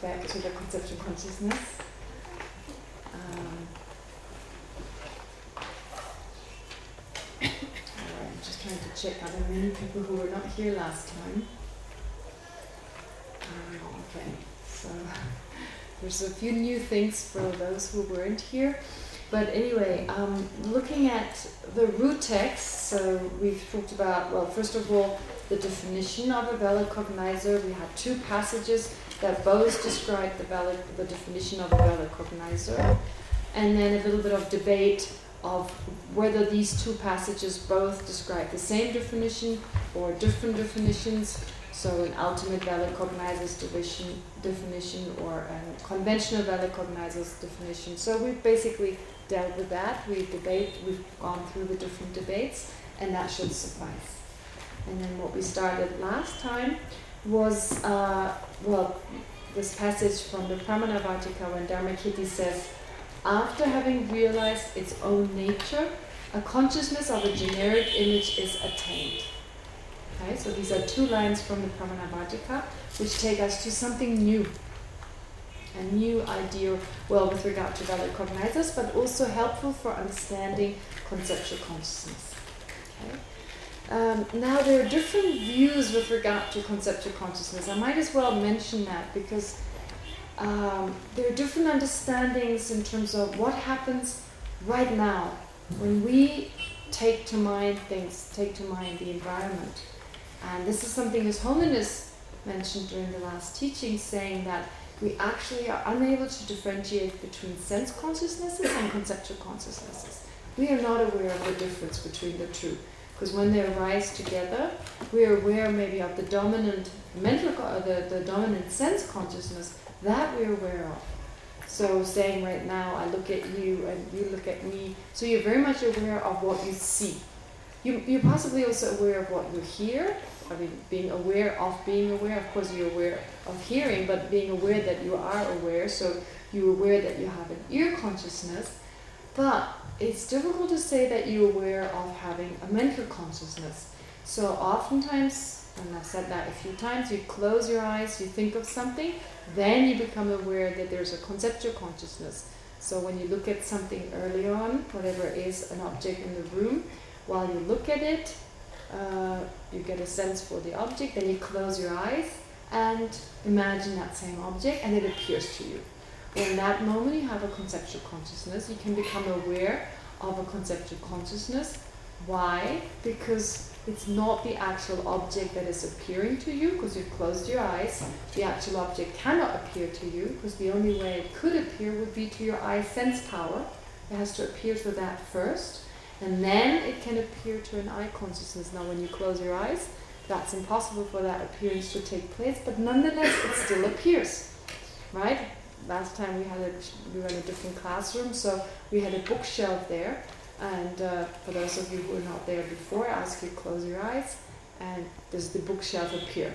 back to the conceptual consciousness. Um, I'm just trying to check. Are there many people who were not here last time? Um, okay, so there's a few new things for those who weren't here. But anyway, um, looking at the root text, so we've talked about, well, first of all, the definition of a valid cognizer. We had two passages that both describe the valid, the definition of a valid cognizer, and then a little bit of debate of whether these two passages both describe the same definition or different definitions. So an ultimate valid cognizer's definition, definition or a conventional valid cognizer's definition. So we've basically dealt with that. We've debate. We've gone through the different debates, and that should suffice. And then what we started last time was, uh, well, this passage from the Pramanavarttika when Dharmakirti says, after having realized its own nature, a consciousness of a generic image is attained. Okay, so these are two lines from the Pramanavarttika, which take us to something new. A new idea, well, with regard to valid cognizers, but also helpful for understanding conceptual consciousness. Okay. Um, now, there are different views with regard to conceptual consciousness. I might as well mention that because um, there are different understandings in terms of what happens right now when we take to mind things, take to mind the environment. And this is something His Holiness mentioned during the last teaching, saying that we actually are unable to differentiate between sense consciousnesses and conceptual consciousnesses. We are not aware of the difference between the two. Because when they arise together, we are aware maybe of the dominant mental, the, the dominant sense consciousness, that we're aware of. So saying right now, I look at you and you look at me, so you're very much aware of what you see. You, you're possibly also aware of what you hear, I mean, being aware of being aware, of course you're aware of hearing, but being aware that you are aware, so you're aware that you have an ear consciousness, but it's difficult to say that you're aware of having a mental consciousness. So oftentimes, and I've said that a few times, you close your eyes, you think of something, then you become aware that there's a conceptual consciousness. So when you look at something early on, whatever is an object in the room, while you look at it, uh, you get a sense for the object, then you close your eyes and imagine that same object and it appears to you in that moment you have a conceptual consciousness. You can become aware of a conceptual consciousness. Why? Because it's not the actual object that is appearing to you because you've closed your eyes. The actual object cannot appear to you because the only way it could appear would be to your eye sense power. It has to appear to that first and then it can appear to an eye consciousness. Now when you close your eyes, that's impossible for that appearance to take place, but nonetheless it still appears. Right? Last time we had a, we were in a different classroom, so we had a bookshelf there. And uh, for those of you who were not there before, I ask you to close your eyes, and does the bookshelf appear?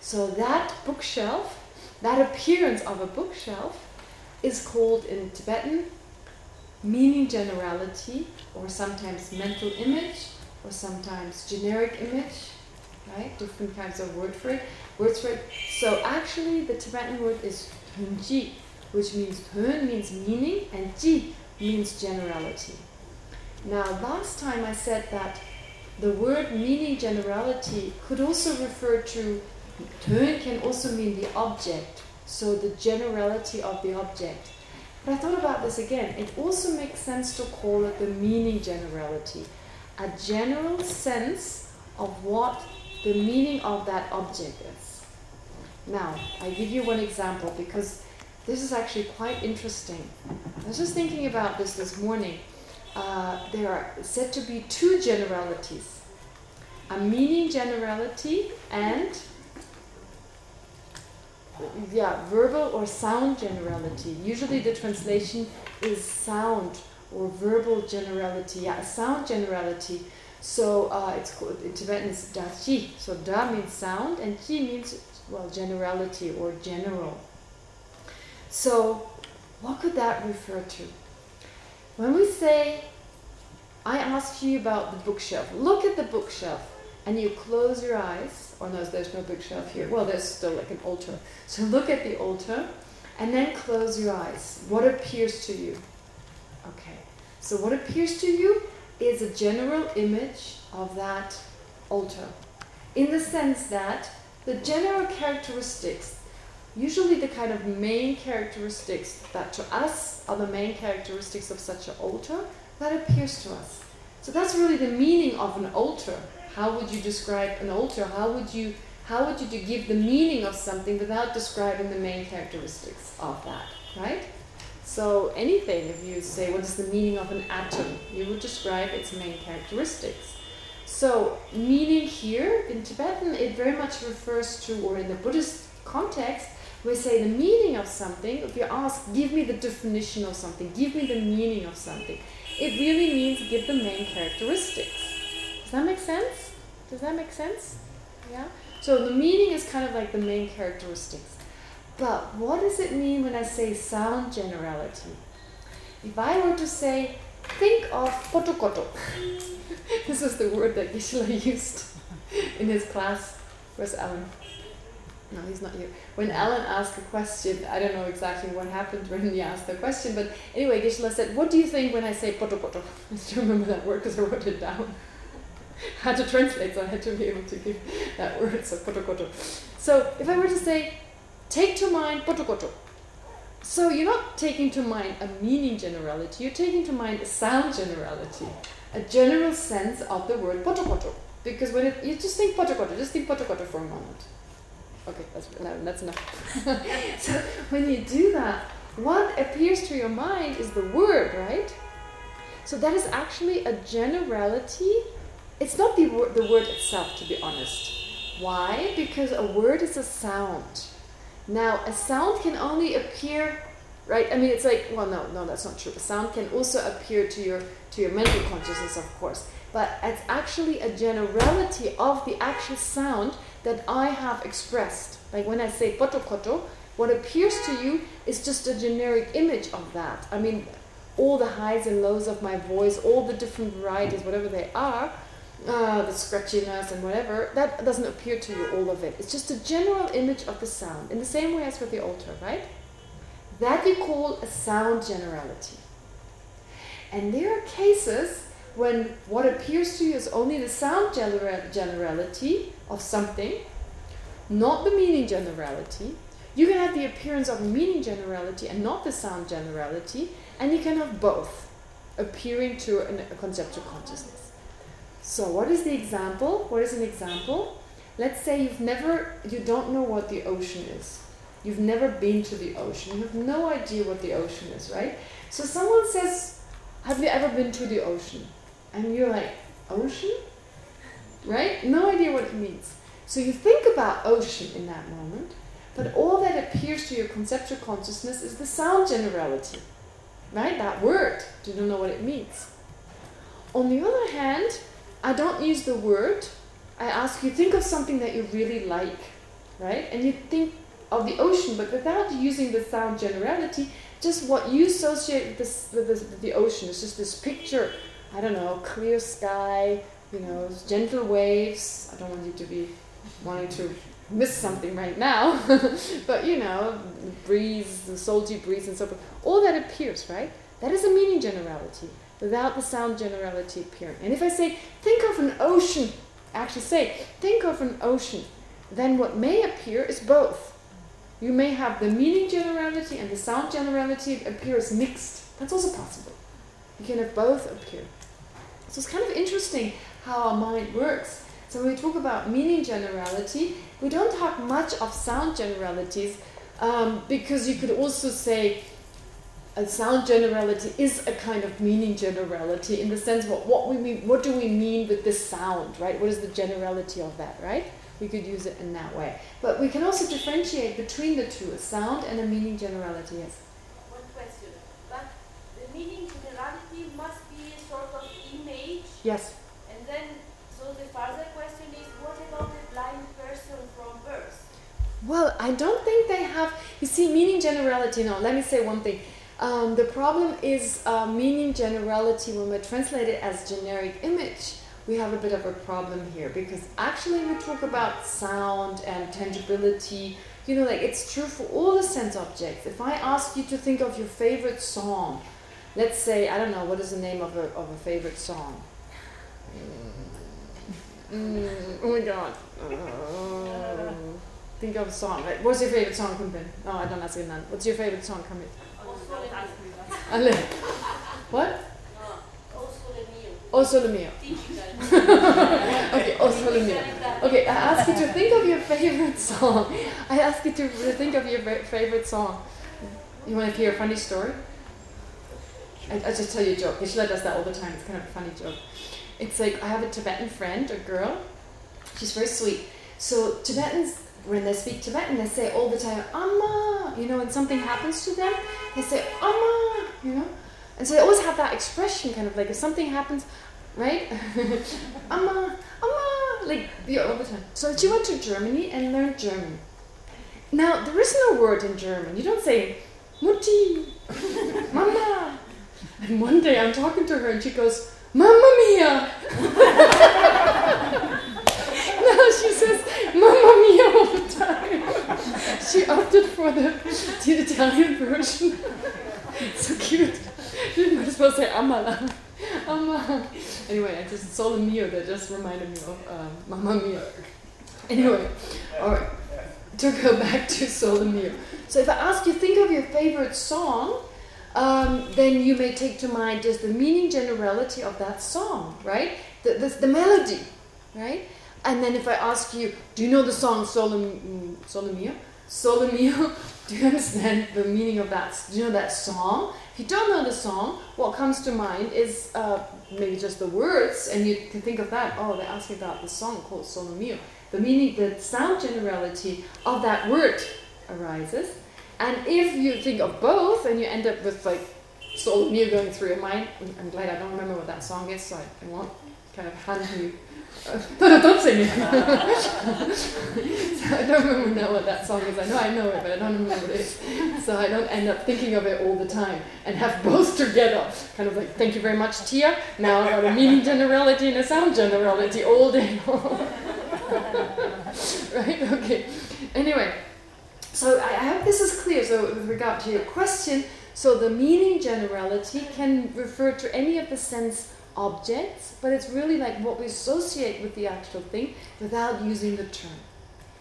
So that bookshelf, that appearance of a bookshelf, is called in Tibetan meaning generality, or sometimes mental image, or sometimes generic image, right? Different kinds of word for it. Words for it. So actually, the Tibetan word is Ji, which means Hun means meaning and Ji means generality. Now, last time I said that the word meaning generality could also refer to Hun can also mean the object, so the generality of the object. But I thought about this again. It also makes sense to call it the meaning generality, a general sense of what the meaning of that object is. Now, I give you one example because this is actually quite interesting. I was just thinking about this this morning. Uh, there are said to be two generalities. A meaning generality and yeah, verbal or sound generality. Usually the translation is sound or verbal generality. Yeah, a sound generality. So uh, it's called, in Tibetan it's da. So da means sound and chi means well, generality or general. So, what could that refer to? When we say, I asked you about the bookshelf, look at the bookshelf, and you close your eyes, or no, there's no bookshelf here. Well, there's still like an altar. So look at the altar and then close your eyes. What appears to you? Okay. So what appears to you is a general image of that altar. In the sense that the general characteristics, usually the kind of main characteristics that to us are the main characteristics of such an altar, that appears to us. So that's really the meaning of an altar. How would you describe an altar? How would you how would you give the meaning of something without describing the main characteristics of that, right? So anything, if you say what is the meaning of an atom, you would describe its main characteristics. So meaning here in Tibetan, it very much refers to, or in the Buddhist context, we say the meaning of something, if you ask, give me the definition of something, give me the meaning of something, it really means give the main characteristics. Does that make sense? Does that make sense? Yeah? So the meaning is kind of like the main characteristics. But what does it mean when I say sound generality? If I were to say, think of potokoto. this is the word that Geshe-la used in his class. Where's Alan? No, he's not here. When Alan asked a question, I don't know exactly what happened when he asked the question, but anyway, Geshe-la said, what do you think when I say potokoto? I still remember that word because I wrote it down. I had to translate, so I had to be able to give that word, so potokoto. So if I were to say, take to mind potokoto, so you're not taking to mind a meaning generality, you're taking to mind a sound generality, a general sense of the word potokoto. Because when it, you just think potokoto, just think potokoto for a moment. Okay, that's, that's enough. so when you do that, what appears to your mind is the word, right? So that is actually a generality. It's not the word, the word itself, to be honest. Why? Because a word is a sound. Now, a sound can only appear, right? I mean, it's like, well, no, no, that's not true. A sound can also appear to your to your mental consciousness, of course. But it's actually a generality of the actual sound that I have expressed. Like when I say potokoto, what appears to you is just a generic image of that. I mean, all the highs and lows of my voice, all the different varieties, whatever they are, uh, the scratchiness and whatever, that doesn't appear to you, all of it. It's just a general image of the sound, in the same way as with the altar, right? That you call a sound generality. And there are cases when what appears to you is only the sound generality of something, not the meaning generality. You can have the appearance of meaning generality and not the sound generality, and you can have both appearing to a conceptual consciousness. So what is the example? What is an example? Let's say you've never, you don't know what the ocean is. You've never been to the ocean. You have no idea what the ocean is, right? So someone says, have you ever been to the ocean? And you're like, ocean? Right? No idea what it means. So you think about ocean in that moment, but all that appears to your conceptual consciousness is the sound generality. Right? That word. You don't know what it means. On the other hand, I don't use the word. I ask you, think of something that you really like. Right? And you think of the ocean, but without using the sound generality, just what you associate with, this, with, this, with the ocean is just this picture I don't know, clear sky, you know, gentle waves. I don't want you to be wanting to miss something right now. but, you know, breeze, the salty breeze and so forth. All that appears, right? That is a meaning generality without the sound generality appearing. And if I say, think of an ocean, actually say, think of an ocean, then what may appear is both. You may have the meaning generality and the sound generality appear as mixed. That's also possible. You can have both appear. So it's kind of interesting how our mind works. So when we talk about meaning generality, we don't talk much of sound generalities um, because you could also say a sound generality is a kind of meaning generality in the sense what what we mean, what do we mean with this sound, right? What is the generality of that, right? We could use it in that way. But we can also differentiate between the two, a sound and a meaning generality, yes. One question, but the meaning generality must be a sort of image. Yes. And then, so the further question is, what about the blind person from birth? Well, I don't think they have, you see, meaning generality, no, let me say one thing. Um, the problem is uh, meaning generality when we translate it as generic image. we have a bit of a problem here because actually we talk about sound and tangibility. You know, like it's true for all the sense objects. If I ask you to think of your favorite song, let's say, I don't know, what is the name of a, of a favorite song? Mm, mm oh my god. Uh, think of a song. What's your favorite song, Kumpin? No, I don't ask you none. What's your favorite song, Kamit? What? O Sole Mio. okay, oh, O Sole Mio. Okay, I ask you to think of your favorite song. I ask you to think of your favorite song. You want to hear a funny story? I, I just tell you a joke. Geshe-la does that all the time. It's kind of a funny joke. It's like I have a Tibetan friend, a girl. She's very sweet. So Tibetans, when they speak Tibetan, they say all the time, Amma. You know, when something happens to them, they say Amma. You know. And so they always have that expression, kind of like if something happens, right? Amma, Amma, like yeah, all the time. So she went to Germany and learned German. Now there is no word in German. You don't say Mutti, Mama. And one day I'm talking to her and she goes, Mamma mia. she says Mamma mia all the time. she opted for the, the Italian version. so cute. you might as well say Amala. Amma. Anyway, I just saw the Mio that just reminded me of um, Mamma Mia. Anyway, all right. To go back to Sole Mio. So if I ask you, think of your favorite song, um, then you may take to mind just the meaning generality of that song, right? The, the, the melody, right? And then if I ask you, do you know the song Solomio? Solomio? Do you understand the meaning of that? Do you know that song? If you don't know the song, what comes to mind is uh, maybe just the words, and you can think of that. Oh, they're asking about the song called Solomio. The meaning, the sound generality of that word arises. And if you think of both, and you end up with like Solomio going through your mind, I'm glad I don't remember what that song is, so I, I won't kind of hand you no, no, don't sing it. so I don't remember now what that song is. I know I know it, but I don't remember what it is. So I don't end up thinking of it all the time and have both together. Kind of like, thank you very much, Tia. Now I've got a meaning generality and a sound generality all day long. right? Okay. Anyway, so I hope this is clear. So with regard to your question, so the meaning generality can refer to any of the sense objects, but it's really like what we associate with the actual thing without using the term.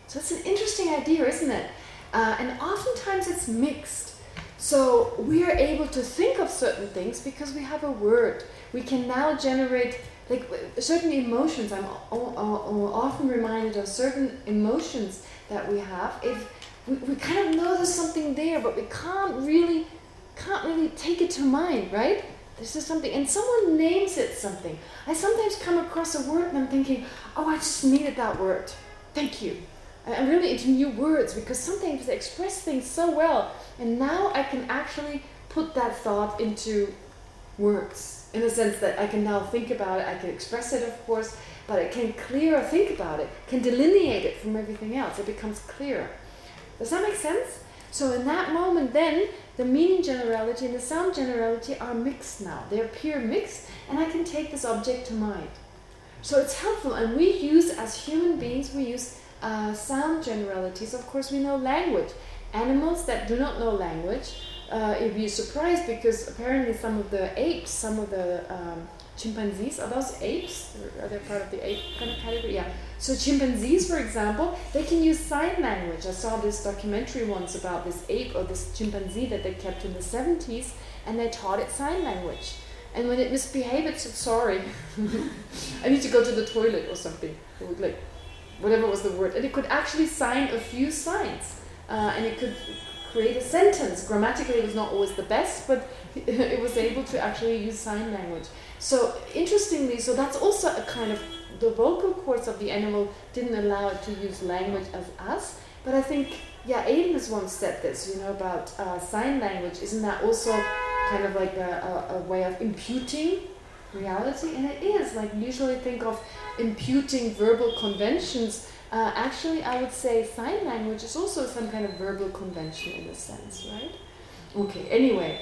So it's an interesting idea, isn't it? Uh, and oftentimes it's mixed. So we are able to think of certain things because we have a word. We can now generate like certain emotions. I'm often reminded of certain emotions that we have. If we, we kind of know there's something there, but we can't really can't really take it to mind, right? This is something, and someone names it something. I sometimes come across a word and I'm thinking, oh, I just needed that word. Thank you. I'm really into new words because sometimes they express things so well. And now I can actually put that thought into words in the sense that I can now think about it. I can express it, of course, but I can clearer think about it, can delineate it from everything else. It becomes clearer. Does that make sense? So in that moment then, the meaning generality and the sound generality are mixed now. They appear mixed and I can take this object to mind. So it's helpful and we use, as human beings, we use uh, sound generalities. Of course, we know language. Animals that do not know language, uh, you'd be surprised because apparently some of the apes, some of the um, chimpanzees, are those apes? Are they part of the ape kind of category? Yeah. So chimpanzees, for example, they can use sign language. I saw this documentary once about this ape or this chimpanzee that they kept in the 70s, and they taught it sign language. And when it misbehaved, it said, sorry, I need to go to the toilet or something. Like, whatever was the word. And it could actually sign a few signs. Uh, and it could create a sentence. Grammatically, it was not always the best, but it was able to actually use sign language. So interestingly, so that's also a kind of, the vocal cords of the animal didn't allow it to use language as us, but I think, yeah, Aiden has once said this, you know, about uh, sign language. Isn't that also kind of like a, a, a way of imputing reality? And it is, like usually think of imputing verbal conventions. Uh, actually, I would say sign language is also some kind of verbal convention in a sense, right? Okay, anyway,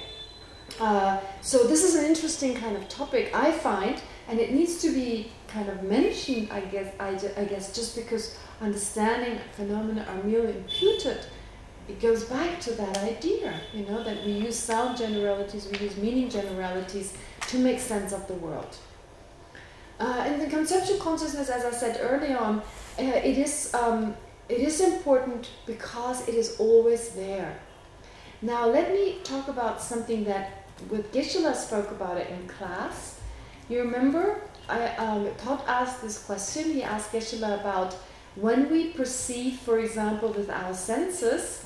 uh, so this is an interesting kind of topic. I find And it needs to be kind of mentioned, I guess, I, I guess just because understanding phenomena are merely imputed, it goes back to that idea, you know, that we use sound generalities, we use meaning generalities to make sense of the world. Uh, in the conceptual consciousness, as I said earlier on, uh, it is um, it is important because it is always there. Now, let me talk about something that Geshe-la spoke about it in class. You remember, I um, Todd asked this question. He asked Geshe-la about when we perceive, for example, with our senses,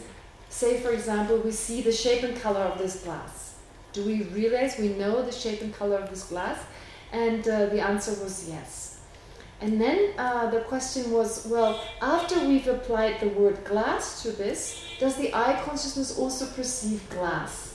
say, for example, we see the shape and color of this glass. Do we realize we know the shape and color of this glass? And uh, the answer was yes. And then uh, the question was, well, after we've applied the word glass to this, does the eye consciousness also perceive glass?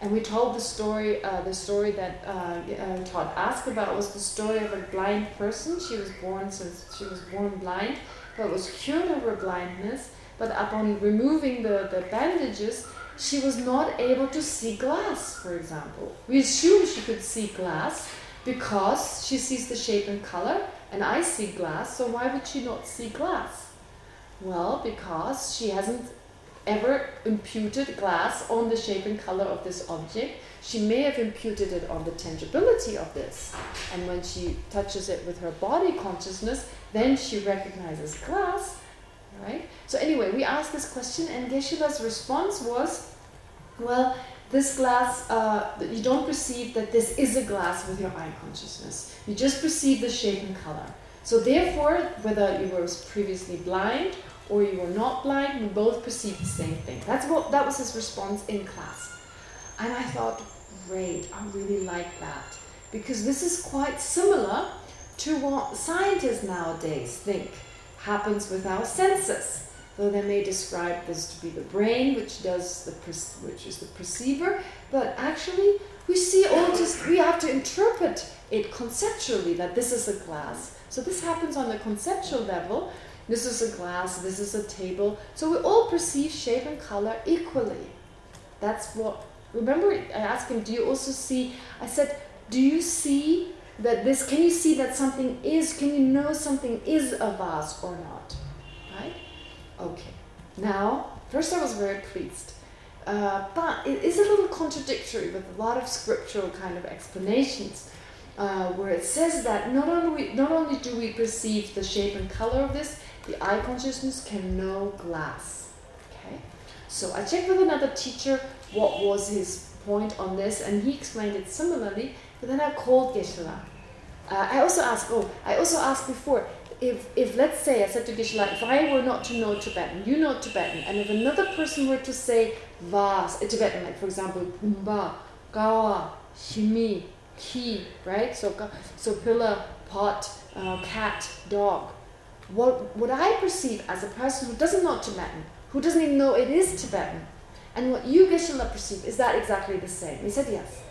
And we told the story, uh, the story that uh, uh, Todd asked about was the story of a blind person. She was born since she was born blind, but was cured of her blindness. But upon removing the, the bandages, she was not able to see glass, for example. We assume she could see glass because she sees the shape and color, and I see glass, so why would she not see glass? Well, because she hasn't ever imputed glass on the shape and color of this object. She may have imputed it on the tangibility of this. And when she touches it with her body consciousness, then she recognizes glass, right? So anyway, we asked this question and Geshe-la's response was, well, this glass, uh, you don't perceive that this is a glass with your eye consciousness. You just perceive the shape and color. So therefore, whether you were previously blind or you were not blind, we both perceive the same thing. That's what that was his response in class. And I thought, great, I really like that. Because this is quite similar to what scientists nowadays think happens with our senses though they may describe this to be the brain, which does the which is the perceiver, but actually we see all just we have to interpret it conceptually that this is a glass. So this happens on the conceptual level. This is a glass, this is a table. So we all perceive shape and color equally. That's what remember I asked him, do you also see I said, do you see that this can you see that something is can you know something is a vase or not? Right? Okay. Now, first I was very pleased. Uh, but it is a little contradictory with a lot of scriptural kind of explanations uh, where it says that not only, not only do we perceive the shape and color of this, the eye consciousness can know glass. Okay, So I checked with another teacher what was his point on this and he explained it similarly, but then I called Geshe-la. Uh, I also asked, oh, I also asked before, if, if let's say, I said to Geshe-la, if I were not to know Tibetan, you know Tibetan, and if another person were to say vas, a Tibetan, like for example, Gumba, Gawa, Shimi, Ki, right? So, so pillar, pot, uh, cat, dog. What, what I perceive as a person who doesn't know Tibetan, who doesn't even know it is Tibetan, and what you, Geshe-la, perceive, is that exactly the same? He said yes.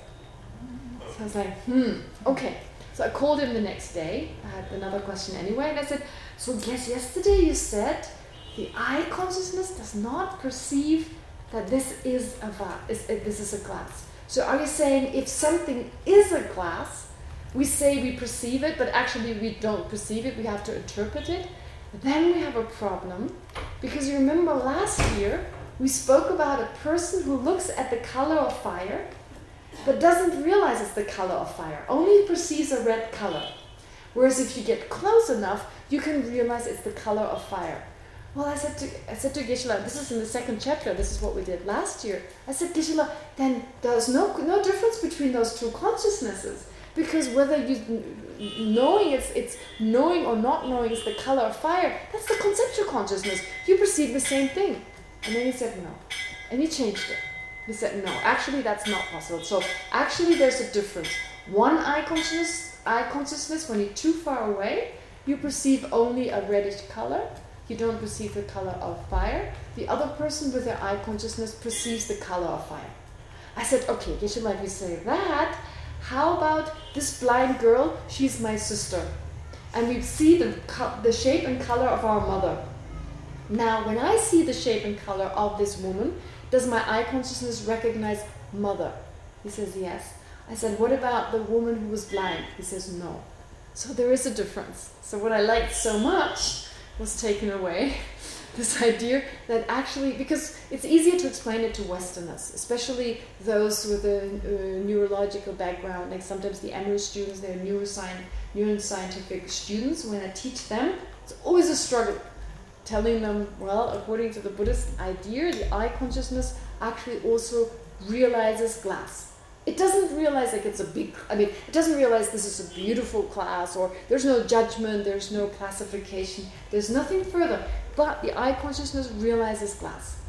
So I was like, hmm, okay. So I called him the next day. I had another question anyway, and I said, so yes, yesterday you said the eye consciousness does not perceive that this is a this is a glass. So are you saying if something is a glass, we say we perceive it, but actually we don't perceive it, we have to interpret it? Then we have a problem, because you remember last year, we spoke about a person who looks at the color of fire but doesn't realize it's the color of fire, only perceives a red color. Whereas if you get close enough, you can realize it's the color of fire. Well, I said to I said to Geshe-la, this is in the second chapter, this is what we did last year. I said, Geshe-la, then there's no no difference between those two consciousnesses. Because whether you knowing it's it's knowing or not knowing is the color of fire, that's the conceptual consciousness. You perceive the same thing. And then he said no. And he changed it. He said, no, actually that's not possible. So actually there's a difference. One eye consciousness, eye consciousness, when you're too far away, you perceive only a reddish color. You don't perceive the color of fire. The other person with their eye consciousness perceives the color of fire. I said, okay, if you say that, how about this blind girl? She's my sister. And we see the, the shape and color of our mother. Now, when I see the shape and color of this woman, does my eye consciousness recognize mother? He says, yes. I said, what about the woman who was blind? He says, no. So there is a difference. So what I liked so much was taken away. This idea that actually, because it's easier to explain it to Westerners, especially those with a, a neurological background, like sometimes the Emory students, they're neuroscience, neuroscientific students. When I teach them, it's always a struggle telling them, well, according to the Buddhist idea, the eye consciousness actually also realizes glass. It doesn't realize like it's a big, I mean, it doesn't realize this is a beautiful class or there's no judgment, there's no classification, there's nothing further. But the eye consciousness realizes glass.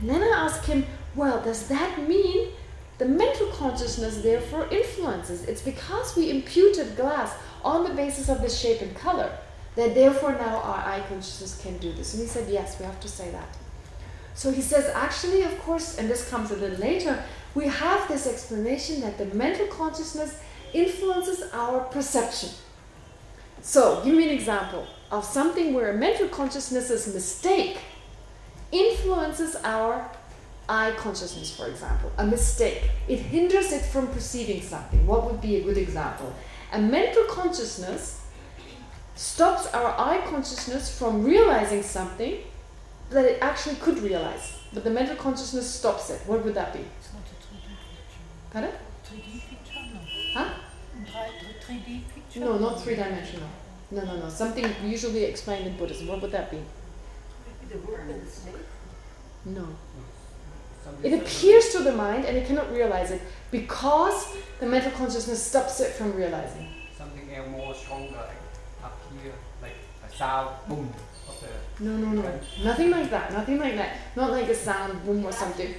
And then I ask him, well, does that mean the mental consciousness therefore influences? It's because we imputed glass on the basis of the shape and color that therefore now our eye consciousness can do this. And he said, yes, we have to say that. So he says, actually, of course, and this comes a little later, we have this explanation that the mental consciousness influences our perception. So, give me an example of something where a mental consciousness's mistake influences our eye consciousness, for example. A mistake. It hinders it from perceiving something. What would be a good example? A mental consciousness stops our eye consciousness from realizing something that it actually could realize. But the mental consciousness stops it. What would that be? It's not a 3D picture. Pardon? 3D picture? Huh? 3D picture? No, not three-dimensional. No, no, no. Something usually explained in Buddhism. What would that be? The word and snake? No. It appears to the mind and it cannot realize it because the mental consciousness stops it from realizing. Something more stronger, like up here, like a sound, boom, of the No, no, no. Nothing like that. Nothing like that. Not like a sound boom or something.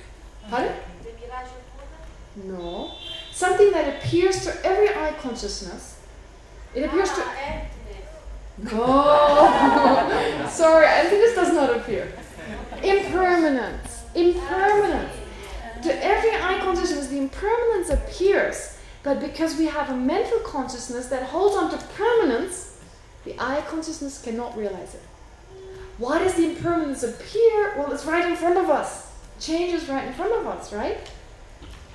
Pardon? The mirage of Buddha? No. Something that appears to every eye consciousness. It appears to... Ah, eh. No! Sorry, this does not appear. Impermanence. Impermanence. To every eye consciousness, the impermanence appears. But because we have a mental consciousness that holds on to permanence, the eye consciousness cannot realize it. Why does the impermanence appear? Well, it's right in front of us. Change is right in front of us, right?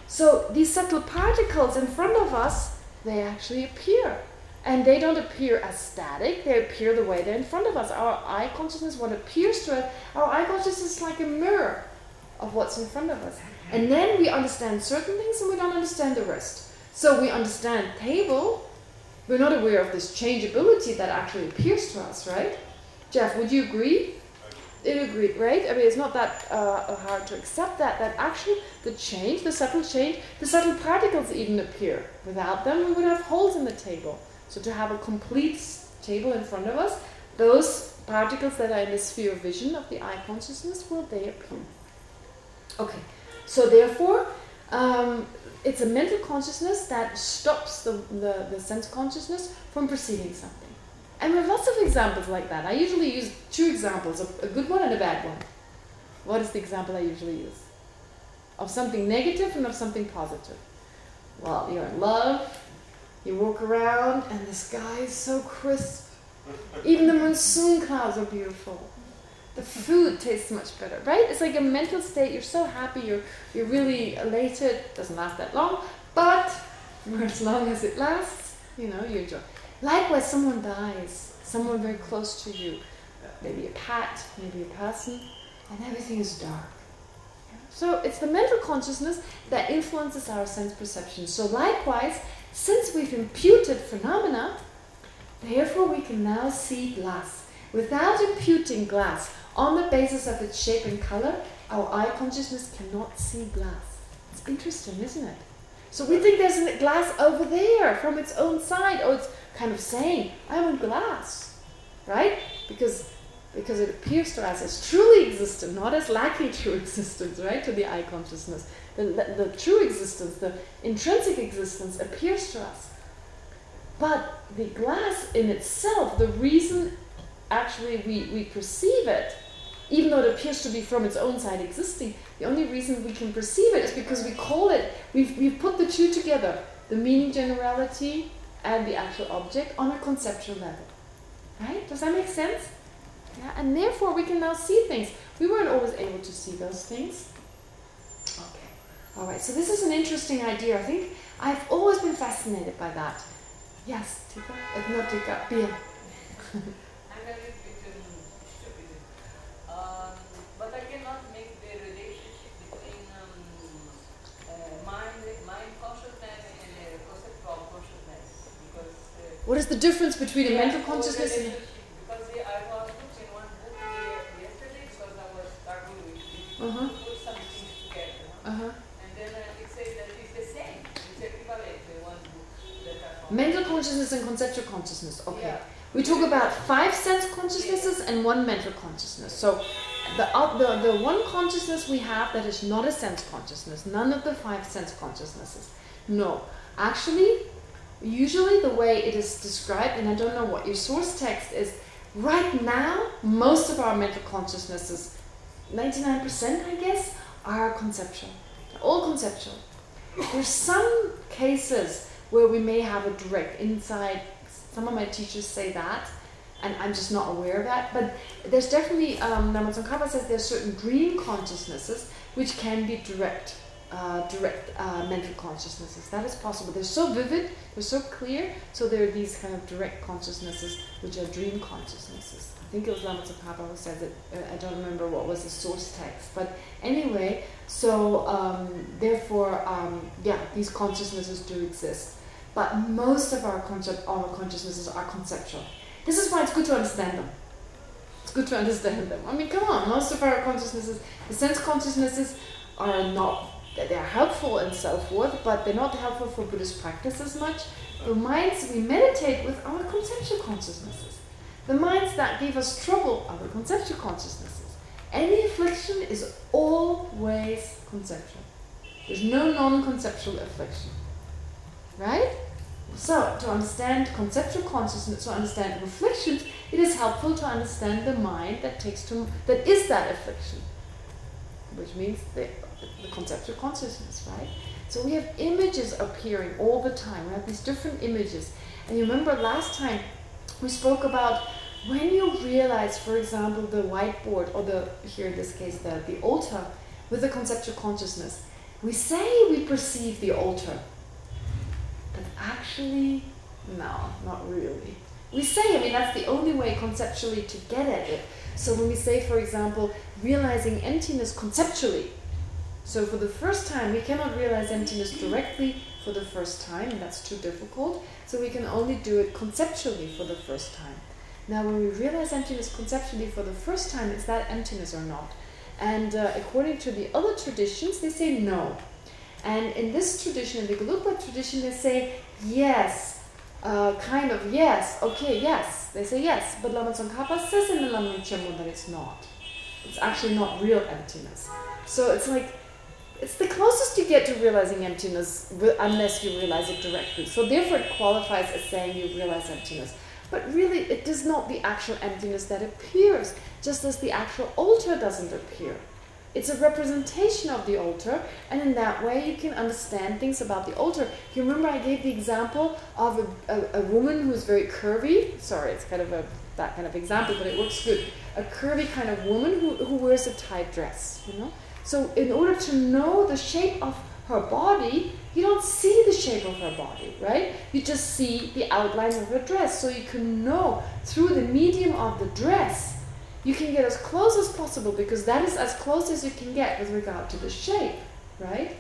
So these subtle particles in front of us, they actually appear. And they don't appear as static, they appear the way they're in front of us. Our eye consciousness, what appears to us, our eye consciousness is like a mirror of what's in front of us. And then we understand certain things and we don't understand the rest. So we understand table, we're not aware of this changeability that actually appears to us, right? Jeff, would you agree? You agree, right? I mean, it's not that uh, hard to accept that, that actually the change, the subtle change, the subtle particles even appear. Without them, we would have holes in the table. So to have a complete table in front of us, those particles that are in the sphere of vision of the eye consciousness, will they appear? Okay, so therefore, um, it's a mental consciousness that stops the, the, the sense consciousness from perceiving something. And we have lots of examples like that. I usually use two examples, a, a good one and a bad one. What is the example I usually use? Of something negative and of something positive. Well, you're in love, you walk around and the sky is so crisp. Even the monsoon clouds are beautiful. The food tastes much better, right? It's like a mental state. You're so happy. You're you're really elated. It doesn't last that long, but for as long as it lasts, you know, you enjoy. Likewise, someone dies, someone very close to you, maybe a pet, maybe a person, and everything is dark. So it's the mental consciousness that influences our sense perception. So likewise, since we've imputed phenomena, therefore we can now see glass. Without imputing glass on the basis of its shape and color, our eye consciousness cannot see glass. It's interesting, isn't it? So we think there's a glass over there from its own side. Oh, it's kind of saying, I want glass, right? Because because it appears to us as truly existent, not as lacking true existence, right, to the eye consciousness. The, the, the, true existence, the intrinsic existence appears to us. But the glass in itself, the reason actually we, we perceive it, even though it appears to be from its own side existing, the only reason we can perceive it is because we call it, we've, we've put the two together, the meaning generality and the actual object on a conceptual level. Right? Does that make sense? Yeah, and therefore we can now see things. We weren't always able to see those things. Okay. All right, so this is an interesting idea. I think I've always been fascinated by that. Yes, Tika? Uh, not Tika, Pia. I'm a little bit stupid. Um, but I cannot make the relationship between um, uh, mind, mind consciousness and uh, conceptual consciousness. Because uh, What is the difference between a mental consciousness and... Uh-huh. put some things together. Uh-huh. And then uh, it says that it's the same. It's equivalent, the one Mental consciousness and conceptual consciousness. Okay. Yeah. We talk about five sense consciousnesses and one mental consciousness. So the, the, the one consciousness we have that is not a sense consciousness, none of the five sense consciousnesses. No. Actually, usually the way it is described, and I don't know what your source text is, right now, most of our mental consciousnesses, 99% I guess, are conceptual. They're all conceptual. There's some cases where we may have a direct insight. Some of my teachers say that, and I'm just not aware of that. But there's definitely, um, Lama Tsongkhapa says there's certain dream consciousnesses which can be direct, uh, direct uh, mental consciousnesses. That is possible. They're so vivid, they're so clear, so there are these kind of direct consciousnesses which are dream consciousnesses. I think it was Lama Tsongkhapa who said it. Uh, I don't remember what was the source text, but anyway, so um, therefore, um, yeah, these consciousnesses do exist. But most of our concept, our consciousnesses are conceptual. This is why it's good to understand them. It's good to understand them. I mean, come on, most of our consciousnesses, the sense consciousnesses are not, they're helpful and so forth, but they're not helpful for Buddhist practice as much. The minds we meditate with are conceptual consciousnesses. The minds that give us trouble are the conceptual consciousnesses. Any affliction is always conceptual. There's no non-conceptual affliction. Right? So, to understand conceptual consciousness, to understand afflictions, it is helpful to understand the mind that takes to that is that affliction, which means the, the conceptual consciousness, right? So we have images appearing all the time. We have these different images, and you remember last time we spoke about when you realize, for example, the whiteboard or the here in this case the the altar with the conceptual consciousness. We say we perceive the altar, but actually, no, not really. We say, I mean, that's the only way conceptually to get at it. So when we say, for example, realizing emptiness conceptually, so for the first time, we cannot realize emptiness directly for the first time, and that's too difficult. So we can only do it conceptually for the first time. Now, when we realize emptiness conceptually for the first time, is that emptiness or not? And uh, according to the other traditions, they say no. And in this tradition, in the Gelugpa tradition, they say yes, uh, kind of yes, okay, yes. They say yes, but Lama Tsongkhapa says in the Lamrim Chenmo that it's not. It's actually not real emptiness. So it's like, it's the closest you get to realizing emptiness unless you realize it directly. So therefore it qualifies as saying you realize emptiness. But really, it is not the actual emptiness that appears, just as the actual altar doesn't appear. It's a representation of the altar, and in that way you can understand things about the altar. You remember I gave the example of a, a, a woman who's very curvy. Sorry, it's kind of a that kind of example, but it works good. A curvy kind of woman who, who wears a tight dress, you know? So in order to know the shape of her body, you don't see the shape of her body, right? You just see the outlines of her dress. So you can know through the medium of the dress you can get as close as possible because that is as close as you can get with regard to the shape, right?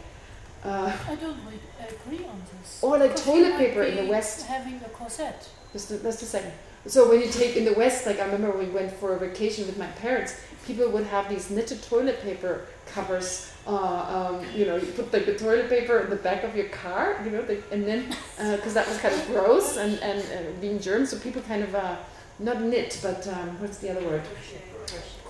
Uh, I don't agree on this. Or like toilet paper in the West. Having a corset. just a, just a second. So when you take in the West, like I remember we went for a vacation with my parents, people would have these knitted toilet paper covers. Uh, um, you know, you put like the toilet paper in the back of your car, you know, the, and then because that was kind of gross and and uh, being germ, so people kind of uh, not knit, but um, what's the other word?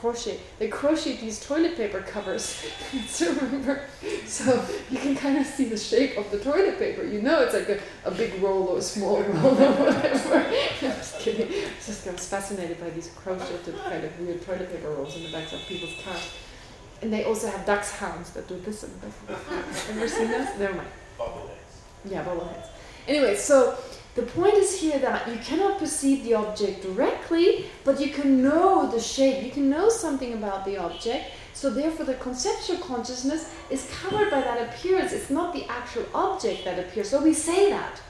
Crochet. They crochet these toilet paper covers. so remember, so you can kind of see the shape of the toilet paper. You know, it's like a, a big roll or a small roll or whatever. I'm just kidding. I was just I was fascinated by these crocheted kind of weird toilet paper rolls in the backs of people's cars. And they also have dachshunds that do this and this. Ever seen those? Never mind. Yeah, bobbleheads. Anyway, so the point is here that you cannot perceive the object directly, but you can know the shape. You can know something about the object So therefore the conceptual consciousness is covered by that appearance. It's not the actual object that appears. So we say that.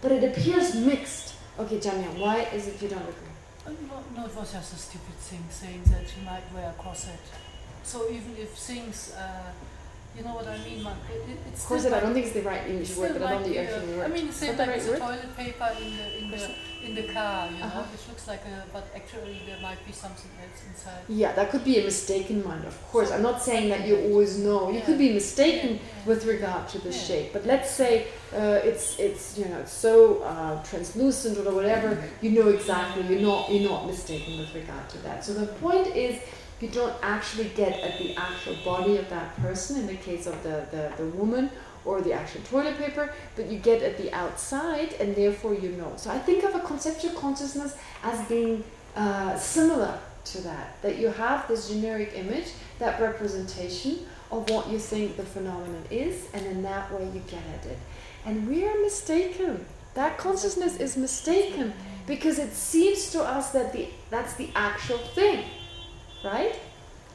But it appears mixed. Okay, Jamia, why is it you don't agree? No, no, it was just a stupid thing saying that you might wear a corset. So even if things, uh, you know what I mean, man. It, it, it's Of course, still I don't think it's the right English word, but I don't like think the, actually uh, word. I mean, the like right word? toilet paper in the in the in the car, you know, Uh-huh. which looks like a, but actually there might be something else inside. Yeah, that could be a mistaken mind, of course. I'm not saying that you always know. You Yeah. could be mistaken Yeah, yeah. with regard to the shape. But let's say uh, it's it's you know it's so uh, translucent or whatever. You know exactly. You're not you're not mistaken with regard to that. So the point is, you don't actually get at the actual body of that person. In the case of the the, the woman or the actual toilet paper, but you get at the outside, and therefore you know. So I think of a conceptual consciousness as being uh, similar to that. That you have this generic image, that representation of what you think the phenomenon is, and in that way you get at it. And we are mistaken. That consciousness is mistaken because it seems to us that the that's the actual thing, right?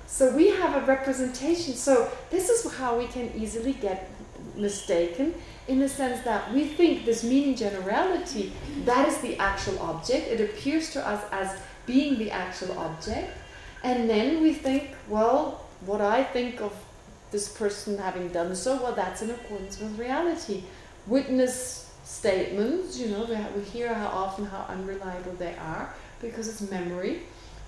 So we have a representation. So this is how we can easily get mistaken in the sense that we think this meaning generality, that is the actual object. It appears to us as being the actual object. And then we think, well, what I think of this person having done so, well, that's in accordance with reality. Witness statements, you know, we, we hear how often how unreliable they are because it's memory.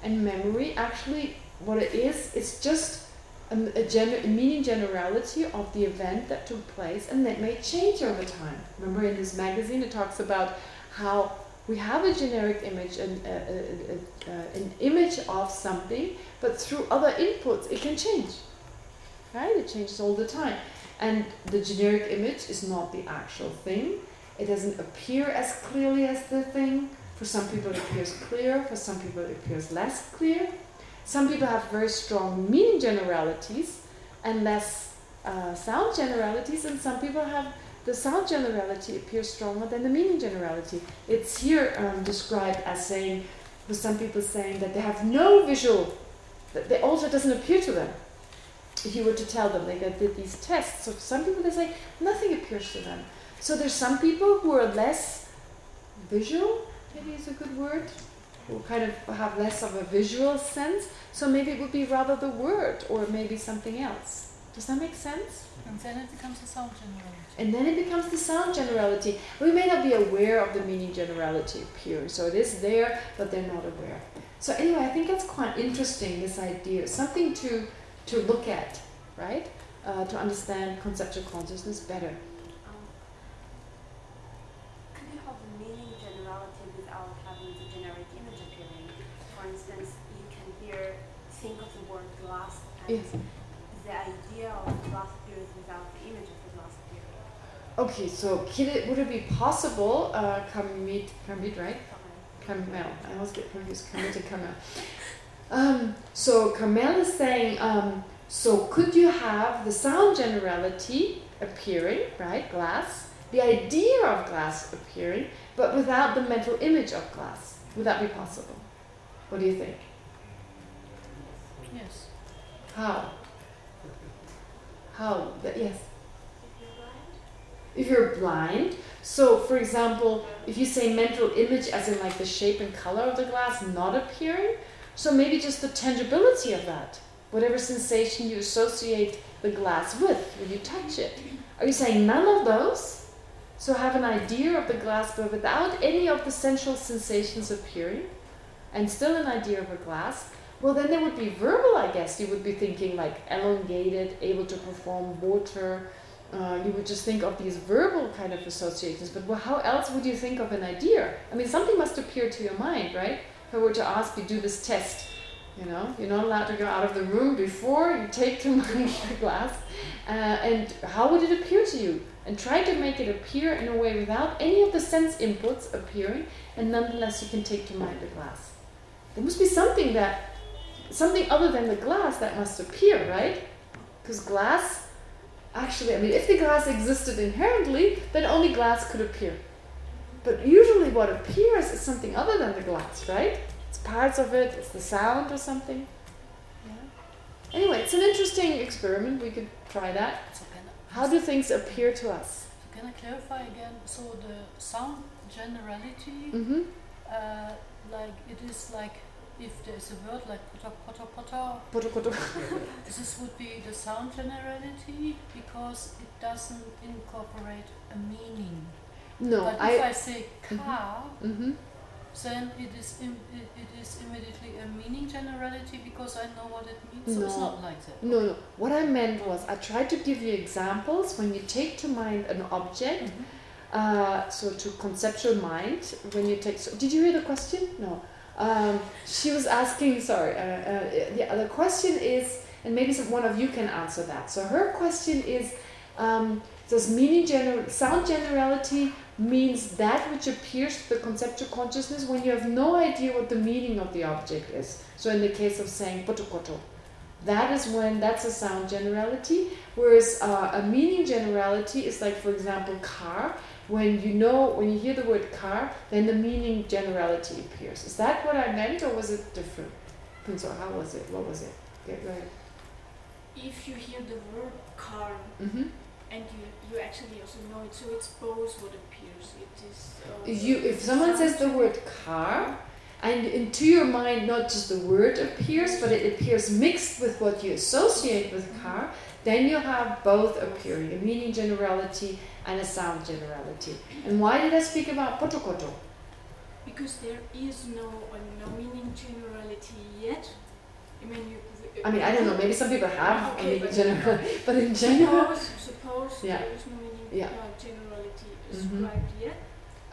And memory, actually, what it is, it's just a, a, a meaning generality of the event that took place and that may change over time. Remember in this magazine it talks about how we have a generic image, an, a, a, a, a, an image of something, but through other inputs it can change. Right? It changes all the time. And the generic image is not the actual thing. It doesn't appear as clearly as the thing. For some people it appears clear, for some people it appears less clear. Some people have very strong meaning generalities and less uh, sound generalities, and some people have the sound generality appears stronger than the meaning generality. It's here um, described as saying, with some people saying that they have no visual, that the altar doesn't appear to them. If you were to tell them, they did these tests. So some people they say nothing appears to them. So there's some people who are less visual, maybe is a good word, who kind of have less of a visual sense. So maybe it would be rather the word or maybe something else. Does that make sense? And then it becomes the sound generality. And then it becomes the sound generality. We may not be aware of the meaning generality appearing. So it is there, but they're not aware. So anyway, I think that's quite interesting, this idea. Something to, to look at, right? Uh, to understand conceptual consciousness better. Um, could you have the meaning generality without having the generic image appearing? For instance, you can hear, think of the word glass and Yes. the idea of glass appears without the image of glass. Okay, so could it, would it be possible, uh, Kamit, Kamit, right? Carmel. I always get confused, Carmel to Carmel. Um, so Carmel is saying, um, so could you have the sound generality appearing, right, glass, the idea of glass appearing, but without the mental image of glass? Would that be possible? What do you think? How? How? Yes. If you're blind, so for example, if you say mental image as in like the shape and color of the glass not appearing, so maybe just the tangibility of that, whatever sensation you associate the glass with when you touch it. Are you saying none of those? So have an idea of the glass but without any of the sensual sensations appearing and still an idea of a glass, well then there would be verbal I guess. You would be thinking like elongated, able to perform water, uh, you would just think of these verbal kind of associations, but well, how else would you think of an idea? I mean, something must appear to your mind, right? If I were to ask you, do this test, you know, you're not allowed to go out of the room before you take mind the glass, uh, and how would it appear to you? And try to make it appear in a way without any of the sense inputs appearing, and nonetheless you can take to mind the glass. There must be something that, something other than the glass that must appear, right? Because glass Actually, I mean, if the glass existed inherently, then only glass could appear. But usually what appears is something other than the glass, right? It's parts of it, it's the sound or something. Yeah. anyway, it's an interesting experiment. We could try that. So can I, How do things appear to us? so can I clarify again? So the sound generality, Mm-hmm. uh, like it is like if there is a word like potter potter potter, Koto koto. this would be the sound generality because it doesn't incorporate a meaning. No, but if I. I say car, Mm-hmm. then it is Im- it, it is immediately a meaning generality because I know what it means. So it's not like that. No, no. What I meant was I tried to give you examples when you take to mind an object. Mhm. Uh, so to conceptual mind, when you take. So did you hear the question? No. Um, she was asking. Sorry. Uh, uh, yeah. The question is, and maybe some, one of you can answer that. So her question is, um, does meaning general sound generality means that which appears to the conceptual consciousness when you have no idea what the meaning of the object is. So in the case of saying potokoto, that is when that's a sound generality, whereas uh, a meaning generality is like, for example, car. When you know, when you hear the word car, then the meaning generality appears. Is that what I meant, or was it different? So how was it? What was it? Yeah, go ahead. If you hear the word car Mm-hmm. and you, you actually also know it, so it's both what appears. It is. Uh, you, if someone says the word car, and into your mind not just the word appears, but it appears mixed with what you associate with car, then you have both a appearing, a meaning generality and a sound generality. And why did I speak about potokoto? Because there is no uh, no meaning generality yet. I mean, you. I mean, I don't know, maybe some people have Okay, meaning but- general, but in general, Suppose, suppose Yeah. there is no meaning Yeah. uh, generality Mhm. described yet.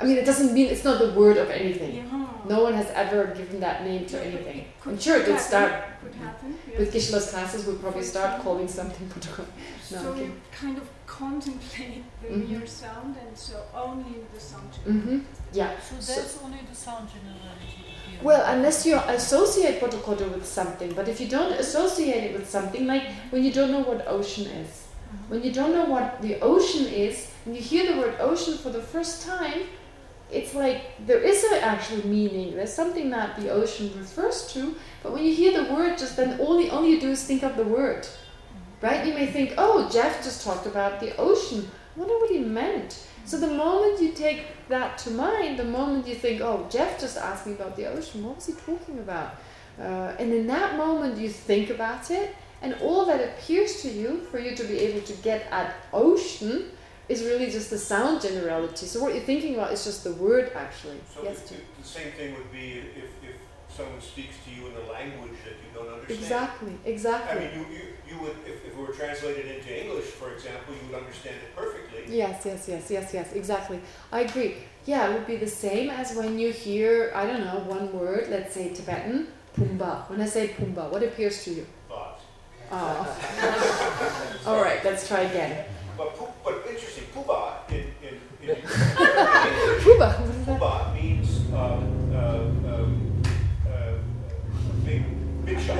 I mean, it doesn't mean, it's not the word of anything. Yeah. No one has ever given that name to anything. I'm sure it would start, Could happen. with Geshe-la's classes, we'll probably start calling something. No, so okay. you kind of contemplate the Mhm. mere sound, and so only the sound. Mm-hmm. Yeah. So So- only the sound generality. Well, unless you associate potokoto with something, but if you don't associate it with something, like when you don't know what ocean is, Mhm. when you don't know what the ocean is, and you hear the word ocean for the first time, it's like there is an actual meaning. There's something that the ocean refers to, but when you hear the word, just then all, the, all you do is think of the word, right? You may think, oh, Jeff just talked about the ocean. I wonder what he meant. So the moment you take that to mind, the moment you think, oh, Jeff just asked me about the ocean, what was he talking about? Uh, and in that moment you think about it, and all that appears to you, for you to be able to get at ocean, is really just the sound generality. So what you're thinking about is just the word, actually. So yes, the, the same thing would be if, if someone speaks to you in a language that you don't understand. Exactly, exactly. I mean, you, you, you would, if, if it were translated into English, for example, you would understand it perfectly. Yes, yes, yes, yes, yes, exactly. I agree. Yeah, it would be the same as when you hear, I don't know, one word, let's say Tibetan, Pumba. When I say Pumba, what appears to you? But, Oh. All right, let's try again. but, pu- but interesting, puba in, in, in, in English, Pumba, what is that? puba means um, uh, um, uh, big, big shot,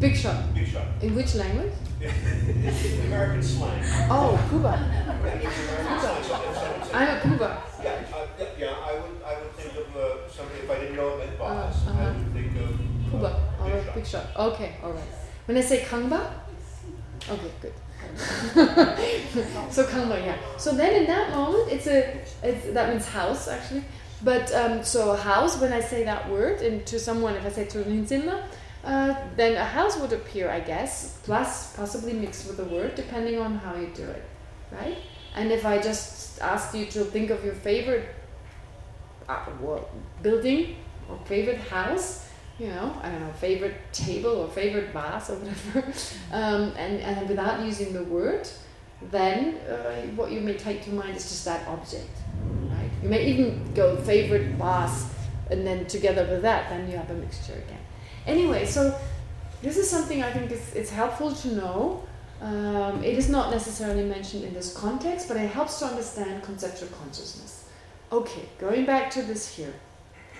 Big shot. big shot. In which language? American slang. Oh, Cuba. That means American slang. So if someone says, I'm a Cuba. yeah, uh, yeah, yeah, I would, I would think of uh, somebody, if I didn't know it meant boss, Uh, uh-huh. I would think of uh, Cuba. Big right, shot. big shot. Okay, all right. When I say Kangba? Okay, good. so Kangba, yeah. So then in that moment, it's a, it's, that means house actually. But um, so house, when I say that word and to someone, if I say to Rinzinla, uh, then a house would appear, I guess, plus possibly mixed with a word, depending on how you do it, right? And if I just asked you to think of your favorite uh, building or favorite house, you know, I don't know, favorite table or favorite vase or whatever, um, and, and without using the word, then uh, what you may take to mind is just that object, right? You may even go favorite vase, and then together with that, then you have a mixture again. Anyway, so this is something I think is, it's helpful to know. Um, it is not necessarily mentioned in this context, but it helps to understand conceptual consciousness. Okay, going back to this here.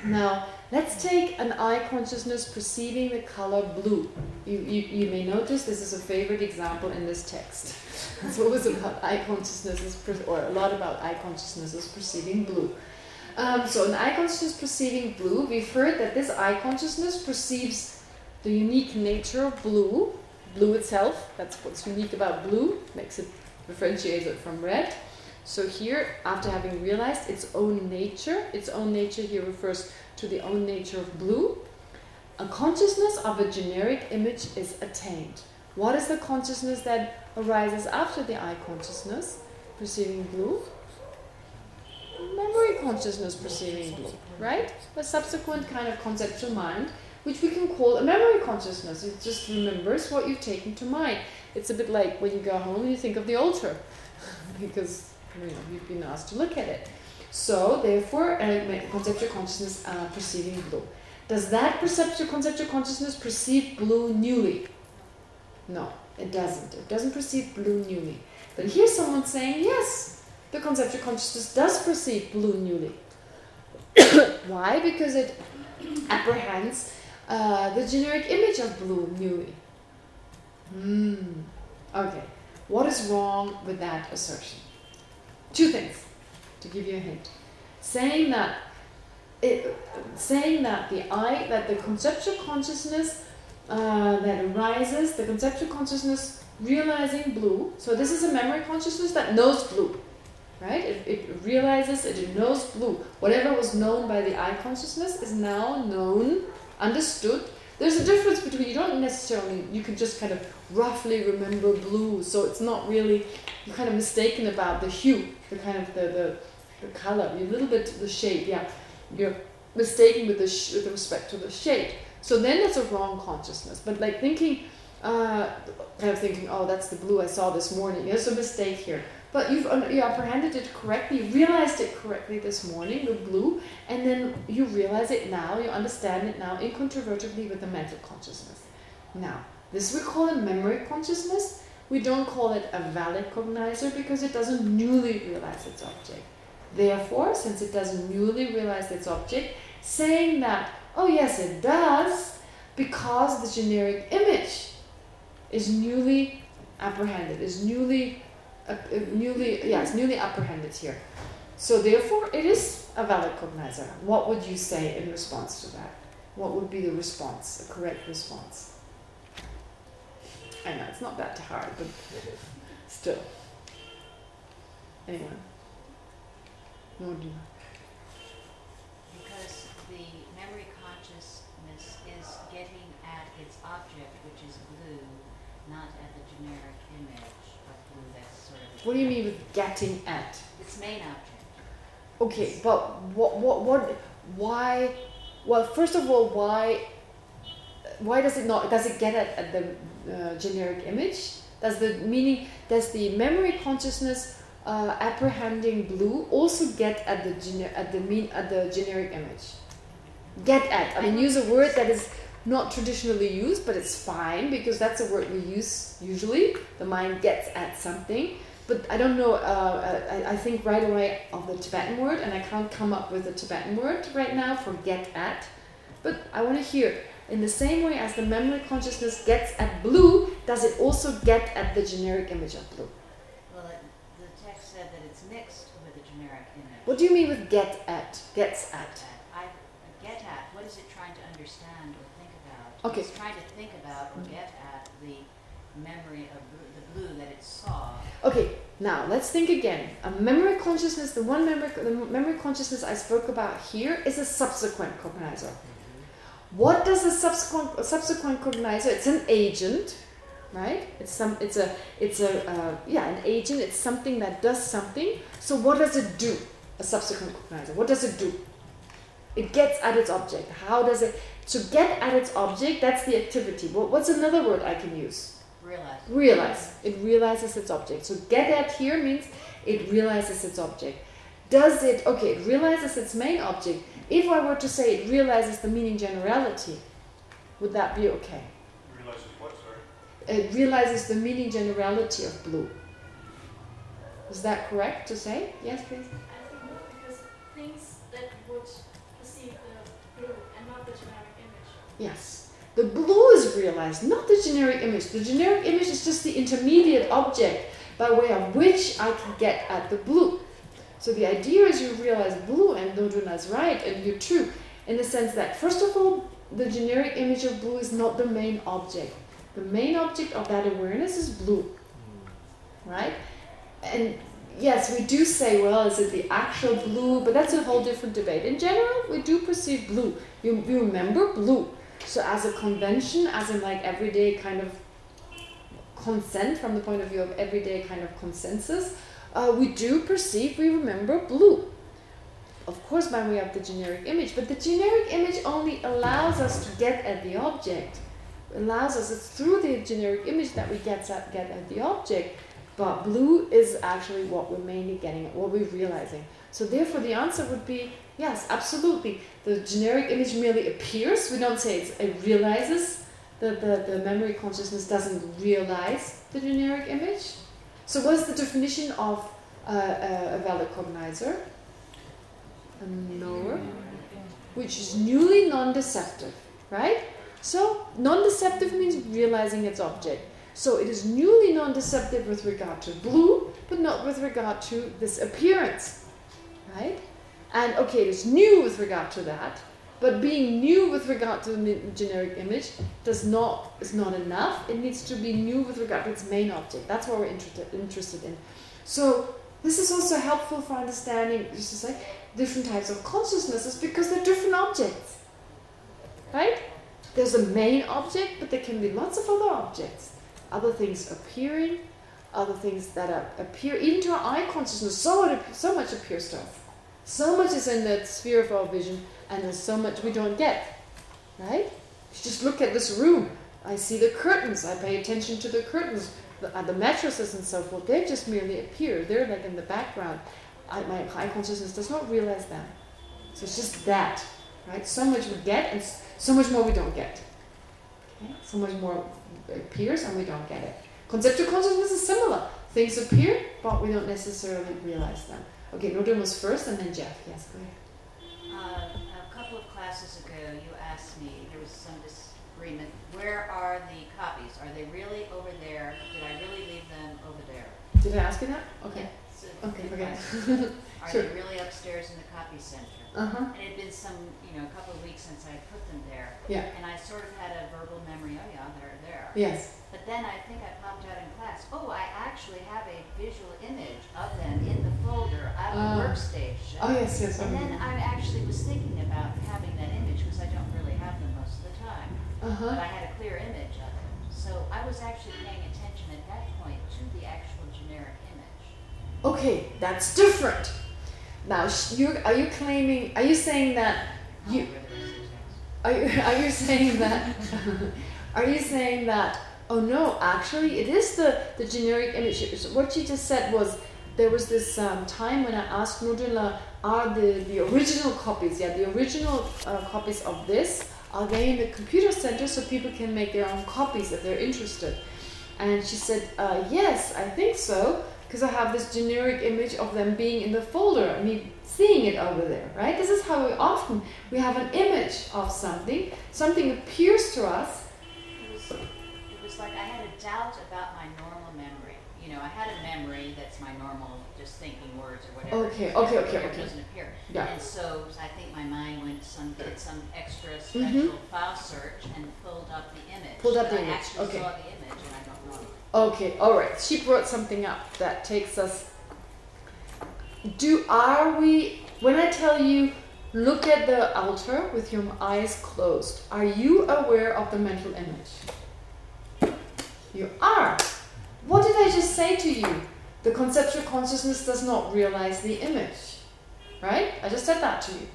Now, let's take an eye consciousness perceiving the color blue. You, you, you may notice this is a favorite example in this text. It's always about eye consciousness, per- or a lot about eye consciousnesses perceiving blue. Um, so an eye consciousness perceiving blue, we've heard that this eye consciousness perceives the unique nature of blue blue itself. That's what's unique about blue, makes it differentiated from red. So here, after having realized its own nature, its own nature here refers to the own nature of blue, a consciousness of a generic image is attained. What is the consciousness that arises after the eye consciousness, perceiving blue? Memory consciousness perceiving blue, right? A subsequent kind of conceptual mind, which we can call a memory consciousness. It just remembers what you've taken to mind. It's a bit like when you go home and you think of the altar, because you've been asked to look at it. So, therefore, conceptual consciousness uh, perceiving blue. Does that perceptual conceptual consciousness perceive blue newly? No, it doesn't. It doesn't perceive blue newly. But here's someone saying, yes, the conceptual consciousness does perceive blue newly. Why? Because it apprehends uh, the generic image of blue newly. Hmm. Okay. What is wrong with that assertion? Two things, to give you a hint. Saying that it, saying that the I, that the conceptual consciousness uh, that arises, the conceptual consciousness realizing blue. So this is a memory consciousness that knows blue, right? It, it realizes it, knows blue. Whatever was known by the eye consciousness is now known, understood. There's a difference between, you don't necessarily, you can just kind of roughly remember blue, so it's not really, you're kind of mistaken about the hue, the kind of the, the, the color, you're a little bit the shape, yeah you're mistaken with, the with respect to the shade. So then that's a wrong consciousness. But like thinking, uh, kind of thinking, oh, that's the blue I saw this morning. There's a mistake here. But you've you apprehended it correctly, realized it correctly this morning, the blue, and then you realize it now, you understand it now incontrovertibly with the mental consciousness. Now, this we call a memory consciousness. We don't call it a valid cognizer because it doesn't newly realize its object. Therefore, since it doesn't newly realize its object, saying that, oh yes, it does, because the generic image is newly apprehended, is newly, uh, newly, yes, newly apprehended here. So therefore, it is a valid cognizer. What would you say in response to that? What would be the response, a correct response? I know, it's not that hard, but still. Anyone? Because the memory consciousness is getting at its object, which is blue, not at the generic image of blue that's sort of... What do you mean with getting at? Its main object. Okay, but what, what, what, why, well, first of all, why, why does it not, does it get at, at the uh, generic image? Does the meaning, does the memory consciousness uh, apprehending blue also get at the at the mean at the generic image. Get at. I mean, use a word that is not traditionally used, but it's fine because that's a word we use usually. The mind gets at something. But I don't know, uh, I, I, think right away of the Tibetan word, and I can't come up with a Tibetan word right now for get at. But I want to hear, in the same way as the memory consciousness gets at blue, does it also get at the generic image of blue? Well, it, the text said that it's mixed with the generic image. What do you mean with get at? Gets at? I get at. What is it trying to understand or think about? Okay. It's trying to think about or get at the memory of the blue that it saw. Okay. Now let's think again. A memory consciousness. The one memory, the memory consciousness I spoke about here is a subsequent cognizer. What does a subsequent subsequent cognizer? It's an agent right? It's some, it's a, it's a, uh, yeah, an agent. It's something that does something. So what does it do? a subsequent cognizer. What does it do? It gets at its object. How does it... To get at its object, that's the activity. what's another word I can use? Realize. Realize. It realizes its object. So get at here means it realizes its object. Does it... Okay, it realizes its main object. If I were to say it realizes the meaning generality, would that be okay? Realizes what, sorry? It realizes the meaning generality of blue. Is that correct to say? Yes, please I think because things that would perceive the blue and not the generic image. Yes. The blue is realized, not the generic image. The generic image is just the intermediate object by way of which I can get at the blue. So the idea is you realize blue, and Doduna is right, and you're true, in the sense that, first of all, the generic image of blue is not the main object. The The main object of that awareness is blue, right? And yes, we do say, well, is it the actual blue? But that's a whole different debate. In general, we do perceive blue. You, you remember blue. So as a convention, as in like everyday kind of consent from the point of view of everyday kind of consensus, uh, we do perceive, we remember blue. Of course, when we have the generic image, but the generic image only allows us to get at the object. allows us, it's through the generic image that we get at, get at the object. But blue is actually what we're mainly getting at, what we're realizing. So therefore the answer would be, yes, absolutely. The generic image merely appears. We don't say it realizes. The, the, the memory consciousness doesn't realize the generic image. So what's the definition of uh, a, valid cognizer? A knower, which is newly non-deceptive, right? So non-deceptive means realizing its object. So it is newly non-deceptive with regard to blue, but not with regard to this appearance, right? And okay, it is new with regard to that, but being new with regard to the generic image does not is not enough. It needs to be new with regard to its main object. That's what we're interested interested in. So this is also helpful for understanding just to say different types of consciousnesses because they're different objects. Right? There's a main object, but there can be lots of other objects. Other things appearing, other things that are, appear even to our eye consciousness. So, so much appears to us. So much is in the sphere of our vision and there's so much we don't get. Right? Just look at this room, I see the curtains, I pay attention to the curtains, the, uh, the mattresses and so forth, they just merely appear. They're like in the background. I, my eye consciousness does not realize them. So it's just that. Right? So much we get and so much more we don't get. Okay? So much more appears and we don't get it. Conceptual consciousness is similar. Things appear, but we don't necessarily realize them. Okay, Nordin was first and then Jeff. Yes, go ahead. Uh, classes ago, you asked me, there was some disagreement, where are the copies? Are they really over there? Did I really leave them over there? Did I ask you that? Okay. Yeah, okay, okay. are sure. they really upstairs in the copy center? Uh-huh. And it had been some, you know, a couple of weeks since I had put them there. Yeah. And I sort of had a verbal memory, oh yeah, they're there. Yes. Then I think I popped out in class, oh, I actually have a visual image of them in the folder at the uh, workstation. Oh, yes, yes. And then I actually was thinking about having that image because I don't really have them most of the time. Uh-huh. But I had a clear image of it. So I was actually paying attention at that point to the actual generic image. Okay, that's different. Now, you are you claiming? Are you saying that you? Are you are you saying that? are you saying that? Oh no, actually, it is the the generic image. What you just said was there was this um, time when I asked Nurdula, are the the original copies? Yeah, the original uh, copies of this are they in the computer center so people can make their own copies if they're interested? And she said, uh, yes, I think so because I have this generic image of them being in the folder, mean, seeing it over there, right? This is how we often, we have an image of something, something appears to us. Like I had a doubt about my normal memory. You know, I had a memory that's my normal, just thinking words or whatever. Okay, okay, okay, okay. It doesn't appear. Yeah. And so I think my mind went some, did some extra special mm -hmm. file search and pulled up the image. Pulled up the image, I actually okay. saw the image and I don't know. Okay, all right. She brought something up that takes us. Do are we? When I tell you, look at the altar with your eyes closed. Are you aware of the mental image? You are. What did I just say to you? The conceptual consciousness does not realize the image, right? I just said that to you.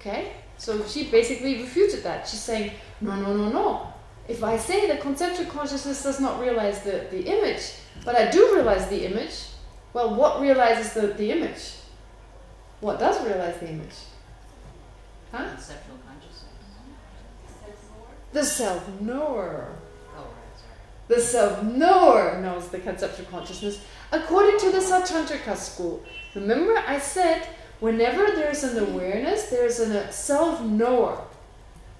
Okay. So she basically refuted that. She's saying, no, no, no, no. If I say that conceptual consciousness does not realize the, the image, but I do realize the image, well, what realizes the, the image? What does realize the image? Huh? Conceptual consciousness. The self-knower. The self-knower knows the conceptual consciousness according to the Sautrantika school. Remember I said whenever there's an awareness, there's a self-knower.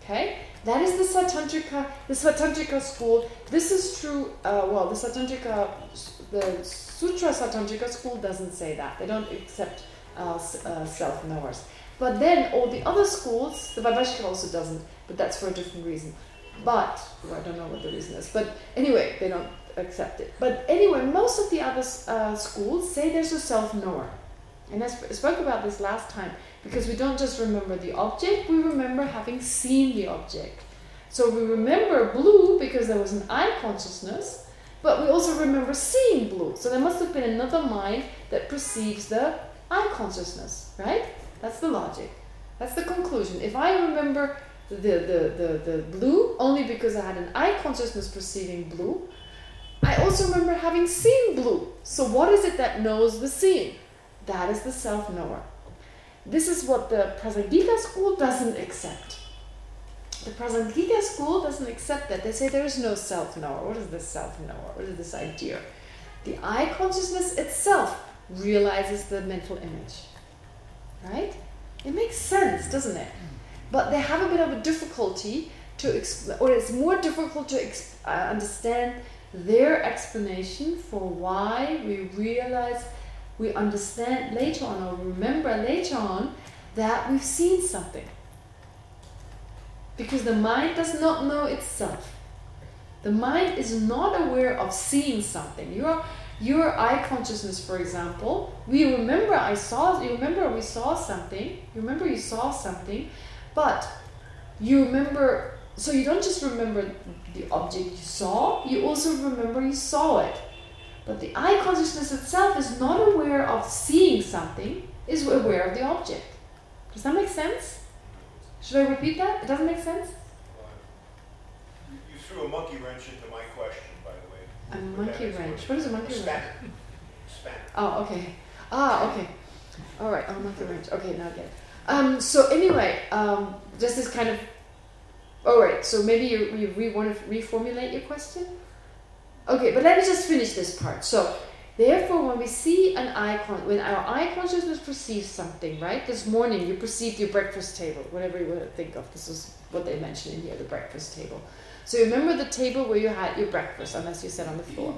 Okay? That is the Sautrantika, the Sautrantika school. This is true, uh, well, the Sautrantika, the Sutra Sautrantika school doesn't say that. They don't accept uh, uh, self-knowers. But then all the other schools, the Vaibhashika also doesn't, but that's for a different reason. But, well, I don't know what the reason is. But anyway, they don't accept it. But anyway, most of the other uh, schools say there's a self-knower. And I sp spoke about this last time because we don't just remember the object, we remember having seen the object. So we remember blue because there was an eye consciousness, but we also remember seeing blue. So there must have been another mind that perceives the eye consciousness, right? That's the logic. That's the conclusion. If I remember the, the, the, the blue only because I had an eye consciousness perceiving blue, I also remember having seen blue. So what is it that knows the seeing? That is the self-knower. This is what the Prasangika school doesn't accept. The Prasangika school doesn't accept that. They say there is no self-knower. What is this self-knower? What is this idea? The eye consciousness itself realizes the mental image. Right? It makes sense, doesn't it? But they have a bit of a difficulty to explain, or it's more difficult to uh, understand their explanation for why we realize, we understand later on, or remember later on, that we've seen something. Because the mind does not know itself. The mind is not aware of seeing something. Your your eye consciousness, for example, we remember I saw. You remember we saw something. You remember you saw something, but you remember. So you don't just remember the object you saw. You also remember you saw it. But the eye consciousness itself is not aware of seeing something. Is aware of the object. Does that make sense? Should I repeat that? It doesn't make sense? You, threw a monkey wrench into my question, by the way. A With monkey wrench. What is a monkey wrench? Spanner. Spanner. Oh, okay. Ah, okay. All right. Oh, monkey wrench. Okay, now I get it. Um, so anyway, um, just this kind of. All right. So maybe you you re want to reformulate your question. Okay, but let me just finish this part. So, therefore, when we see an icon, when our eye consciousness perceives something, right? This morning you perceived your breakfast table, whatever you want to think of. This is what they mentioned in here, the breakfast table. So you remember the table where you had your breakfast, unless you sat on the floor.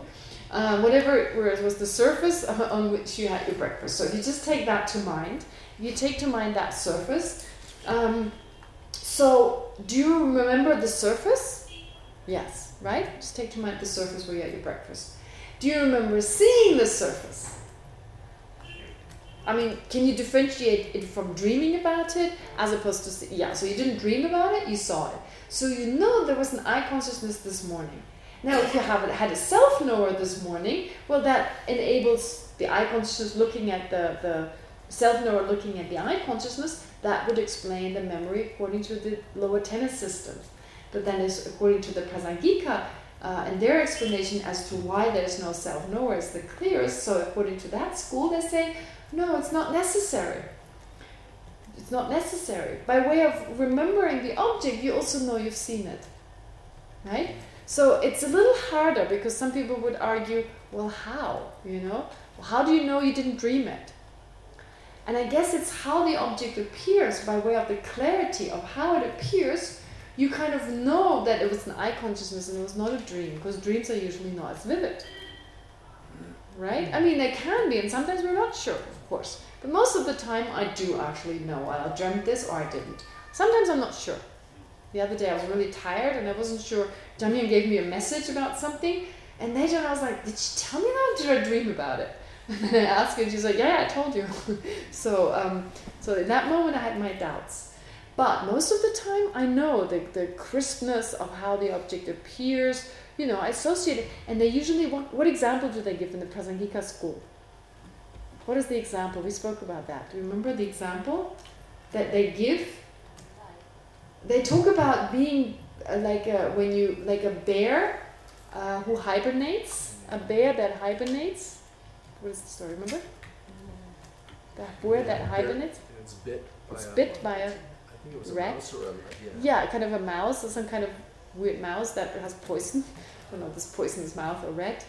Uh, whatever it was the surface on which you had your breakfast. So if you just take that to mind, you take to mind that surface. Um, so do you remember the surface? Yes, right? Just take to mind the surface where you had your breakfast. Do you remember seeing the surface? I mean, can you differentiate it from dreaming about it as opposed to... See, yeah, so you didn't dream about it, you saw it. So you know there was an eye consciousness this morning. Now, if you haven't had a self-knower this morning, well, that enables the eye consciousness looking at the, the self-knower looking at the eye consciousness, that would explain the memory according to the lower tenet system. But then is according to the Prasangika, uh, and their explanation as to why there's no self-knower is the clearest. So according to that school, they say, no, it's not necessary. It's not necessary. By way of remembering the object, you also know you've seen it. Right? So it's a little harder because some people would argue, well, how? You know? How do you know you didn't dream it? And I guess it's how the object appears by way of the clarity of how it appears. You kind of know that it was an eye consciousness and it was not a dream because dreams are usually not as vivid. Right? I mean, they can be and sometimes we're not sure, of course. But most of the time I do actually know I dreamt this or I didn't. Sometimes I'm not sure. The other day I was really tired and I wasn't sure. Jamien gave me a message about something and later I was like, did she tell me that did I dream about it? And then I asked her and she's like, yeah, yeah I told you. so um, so in that moment I had my doubts. But most of the time I know the, the crispness of how the object appears, you know, I associate it. And they usually, what, what example do they give in the Prasangika school? What is the example? We spoke about that. Do you remember the example that they give? They talk about being uh, like a, when you, like a bear uh, who hibernates, a bear that hibernates. What is the story, remember? The bear that hibernates. It's bit by It's a, bit by a I think it was a rat? mouse or a, yeah. Yeah, kind of a mouse or some kind of weird mouse that has poison. I don't know, this poisonous mouth or rat.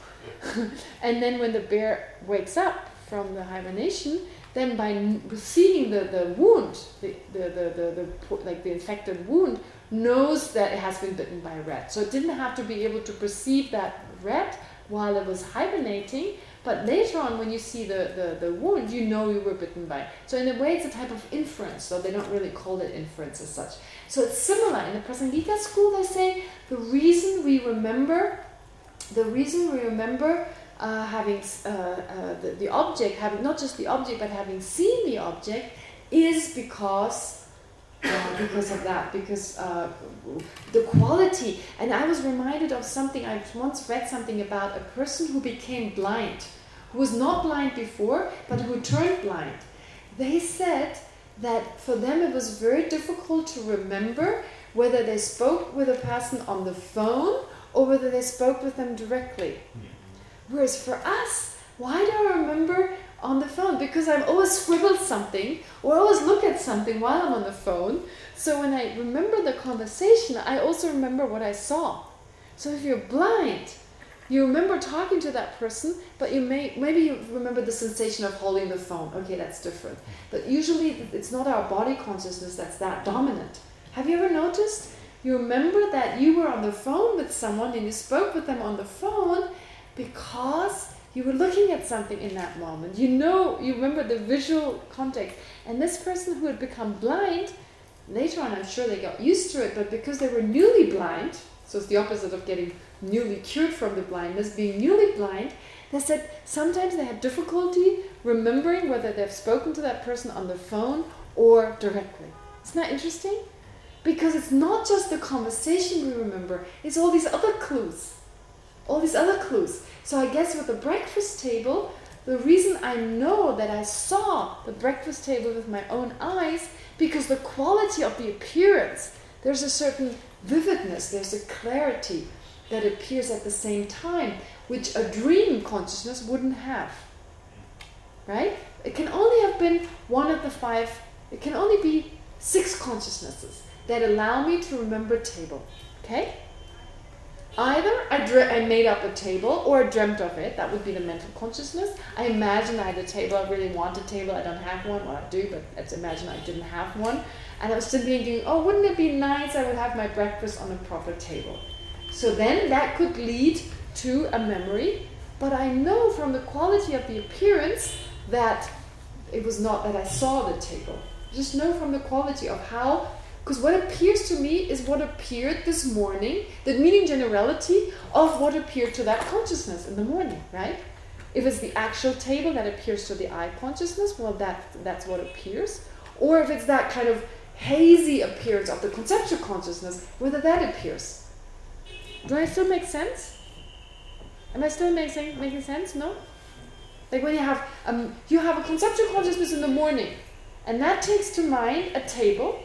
and then when the bear wakes up from the hibernation, then by seeing the, the wound, the, the, the, the, the, like the infected wound, knows that it has been bitten by a rat. So it didn't have to be able to perceive that rat while it was hibernating, But later on, when you see the, the, the wound, you know you were bitten by. So in a way, it's a type of inference, though they don't really call it inference as such. So it's similar. In the Prasangika school, they say the reason we remember, the reason we remember uh, having uh, uh, the, the object, having not just the object, but having seen the object, is because uh, because of that, because uh, the quality. And I was reminded of something, I once read something about a person who became blind, who was not blind before, but who turned blind. They said that for them it was very difficult to remember whether they spoke with a person on the phone or whether they spoke with them directly. Whereas for us, why do I remember on the phone? Because I've always scribbled something or always look at something while I'm on the phone. So when I remember the conversation, I also remember what I saw. So if you're blind, you remember talking to that person, but you may maybe you remember the sensation of holding the phone. Okay, that's different. But usually it's not our body consciousness that's that dominant. Have you ever noticed? You remember that you were on the phone with someone and you spoke with them on the phone because you were looking at something in that moment. You know, you remember the visual context. And this person who had become blind, later on I'm sure they got used to it, but because they were newly blind, so it's the opposite of getting newly cured from the blindness, being newly blind, they said sometimes they had difficulty remembering whether they've spoken to that person on the phone or directly. Isn't that interesting? Because it's not just the conversation we remember, it's all these other clues. All these other clues. So I guess with the breakfast table, the reason I know that I saw the breakfast table with my own eyes, because the quality of the appearance, there's a certain vividness, there's a clarity that appears at the same time, which a dream consciousness wouldn't have. Right? It can only have been one of the five, it can only be six consciousnesses that allow me to remember table. Okay? Either I, I made up a table or I dreamt of it. That would be the mental consciousness. I imagine I had a table. I really want a table. I don't have one. Well, I do, but let's imagine I didn't have one. And I was simply thinking, oh, wouldn't it be nice I would have my breakfast on a proper table. So then that could lead to a memory. But I know from the quality of the appearance that it was not that I saw the table. Just know from the quality of how because what appears to me is what appeared this morning, the meaning generality of what appeared to that consciousness in the morning, right? If it's the actual table that appears to the eye consciousness, well, that that's what appears. Or if it's that kind of hazy appearance of the conceptual consciousness, whether that appears. Do I still make sense? Am I still making making sense? No. Like when you have um, you have a conceptual consciousness in the morning, and that takes to mind a table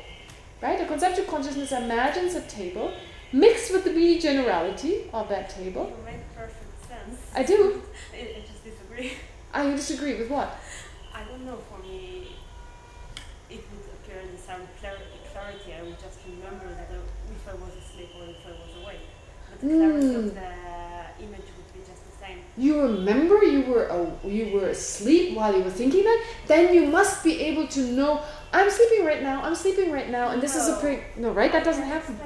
Right? A conceptual consciousness imagines a table mixed with the meaning generality of that table. You make perfect sense. I do. I, I just disagree. Ah, you disagree with what? I don't know. For me, it would appear in some clarity. clarity. I would just remember that if I was asleep or if I was awake. But the clarity Mm. of the image would be just the same. You remember you were uh, you were asleep while you were thinking that? Then you must be able to know, I'm sleeping right now, I'm sleeping right now, and this is a No. pretty... No, right? That doesn't happen.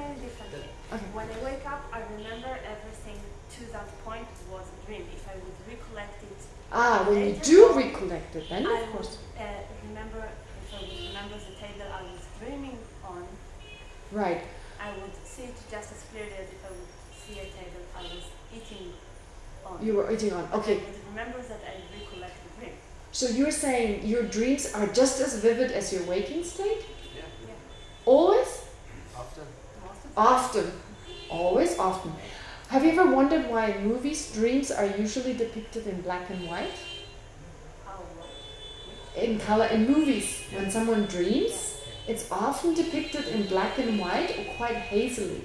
Okay. When I wake up, I remember everything to that point was a dream. If I would recollect it, Ah, when you do recollect it, then I of course. would uh, remember if I would remember the table I was dreaming on. Right. I would see it just as clearly as if I would see a table I was eating on. You were eating on. Okay. would remember that I recollect the dream. So you're saying your dreams are just as vivid as your waking state? Yeah. Yeah. Always? Often. Most of the Often. Always often. Have you ever wondered why in movies dreams are usually depicted in black and white? In color in movies, when someone dreams, it's often depicted in black and white or quite hazily.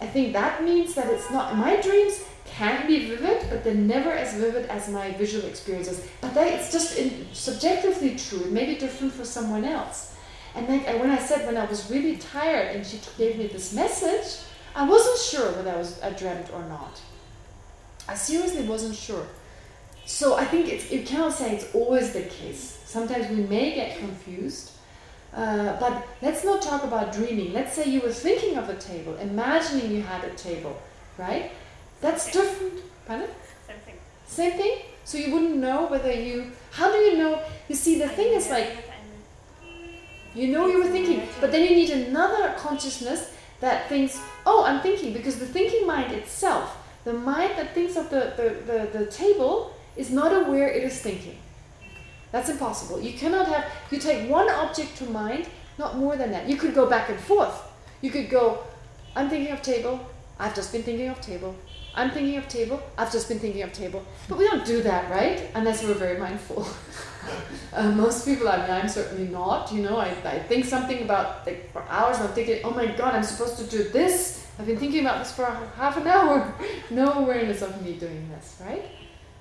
I think that means that it's not my dreams can be vivid, but they're never as vivid as my visual experiences. But that it's just in, subjectively true. It may be different for someone else. And when I said when I was really tired and she gave me this message, I wasn't sure whether I was I dreamt or not. I seriously wasn't sure. So I think it's, you cannot say it's always the case. Sometimes we may get confused. Uh, but let's not talk about dreaming. Let's say you were thinking of a table, imagining you had a table, right? That's Okay. different. Pardon? Same thing. Same thing? So you wouldn't know whether you... How do you know? You see, the thing is like, you know you were thinking, but then you need another consciousness that thinks, oh, I'm thinking, because the thinking mind itself, the mind that thinks of the, the, the, the table is not aware it is thinking. That's impossible. You cannot have, you take one object to mind, not more than that. You could go back and forth. You could go, I'm thinking of table, I've just been thinking of table. I'm thinking of table, I've just been thinking of table. But we don't do that, right? Unless we're very mindful. uh, most people, I mean, I'm certainly not, you know, I, I think something about, like, for hours, I'm thinking, oh my god, I'm supposed to do this. I've been thinking about this for half an hour. no awareness of me doing this, right?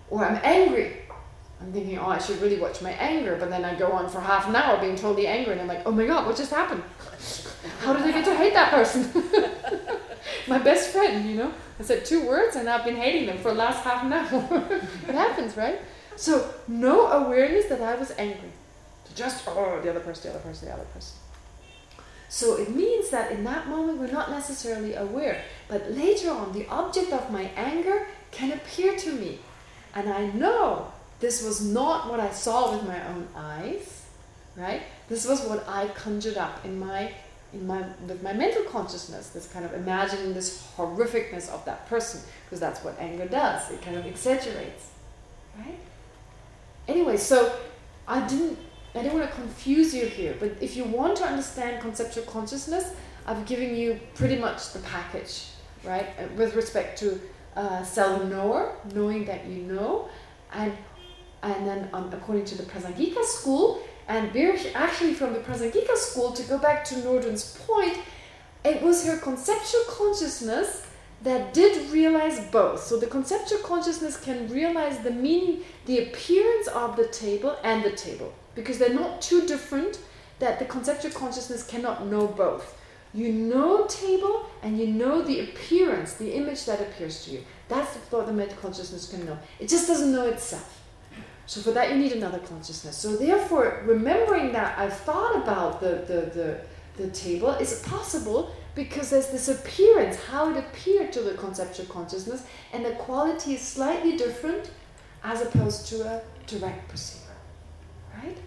Or I'm angry. I'm thinking, oh, I should really watch my anger, but then I go on for half an hour being totally angry, and I'm like, oh my god, what just happened? How did I get to hate that person? my best friend, you know? I said two words, and I've been hating them for the last half an hour. it happens, right? So, no awareness that I was angry. Just, oh, the other person, the other person, the other person. So it means that in that moment we're not necessarily aware. But later on, the object of my anger can appear to me. And I know this was not what I saw with my own eyes, right? This was what I conjured up in my in my with my mental consciousness, this kind of imagining this horrificness of that person, because that's what anger does. It kind of exaggerates. Right? Anyway, so I didn't I don't want to confuse you here, but if you want to understand conceptual consciousness, I've given you pretty much the package, right? Uh, with respect to uh, self-knower, knowing that you know, and and then um, according to the Prasangika school, and we're actually from the Prasangika school, to go back to Nordin's point, it was her conceptual consciousness that did realize both. So the conceptual consciousness can realize the meaning, the appearance of the table and the table. Because they're not too different that the conceptual consciousness cannot know both. You know table and you know the appearance, the image that appears to you. That's what the mental consciousness can know. It just doesn't know itself. So for that you need another consciousness. So therefore, remembering that I've thought about the, the, the, the table is possible because there's this appearance, how it appeared to the conceptual consciousness, and the quality is slightly different as opposed to a direct perceiver. Right?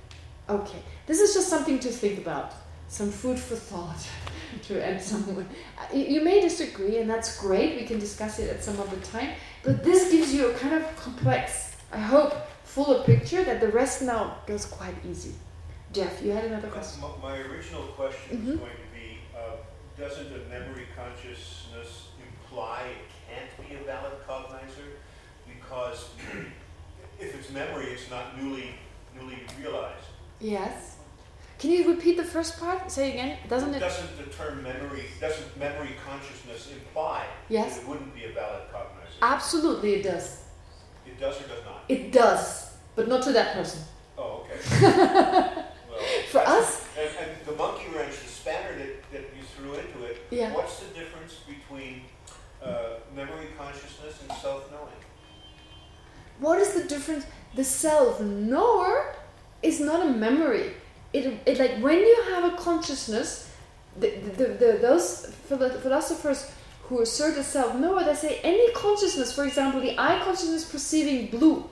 Okay. This is just something to think about. Some food for thought to end someone. Uh, you may disagree, and that's great. We can discuss it at some other time. But this gives you a kind of complex, I hope, fuller picture that the rest now goes quite easy. Jeff, you had another question. Uh, my original question mm -hmm. is going to be, uh, doesn't a memory consciousness imply it can't be a valid cognizer? Because if it's memory, it's not newly newly realized. Yes. Can you repeat the first part? Say again. Doesn't it? Doesn't the term memory, doesn't memory consciousness imply yes. that it wouldn't be a valid cognizer? Absolutely, it does. It does or does not? It does, but not to that person. Oh, okay. well, For us? And, and, the monkey wrench, the spanner that, that you threw into it, yeah. what's the difference between uh, memory consciousness and self-knowing? What is the difference? The self-knower is not a memory. It, it like when you have a consciousness, the, the, the, those philosophers who assert a self-knower, they say any consciousness, for example, the eye consciousness perceiving blue,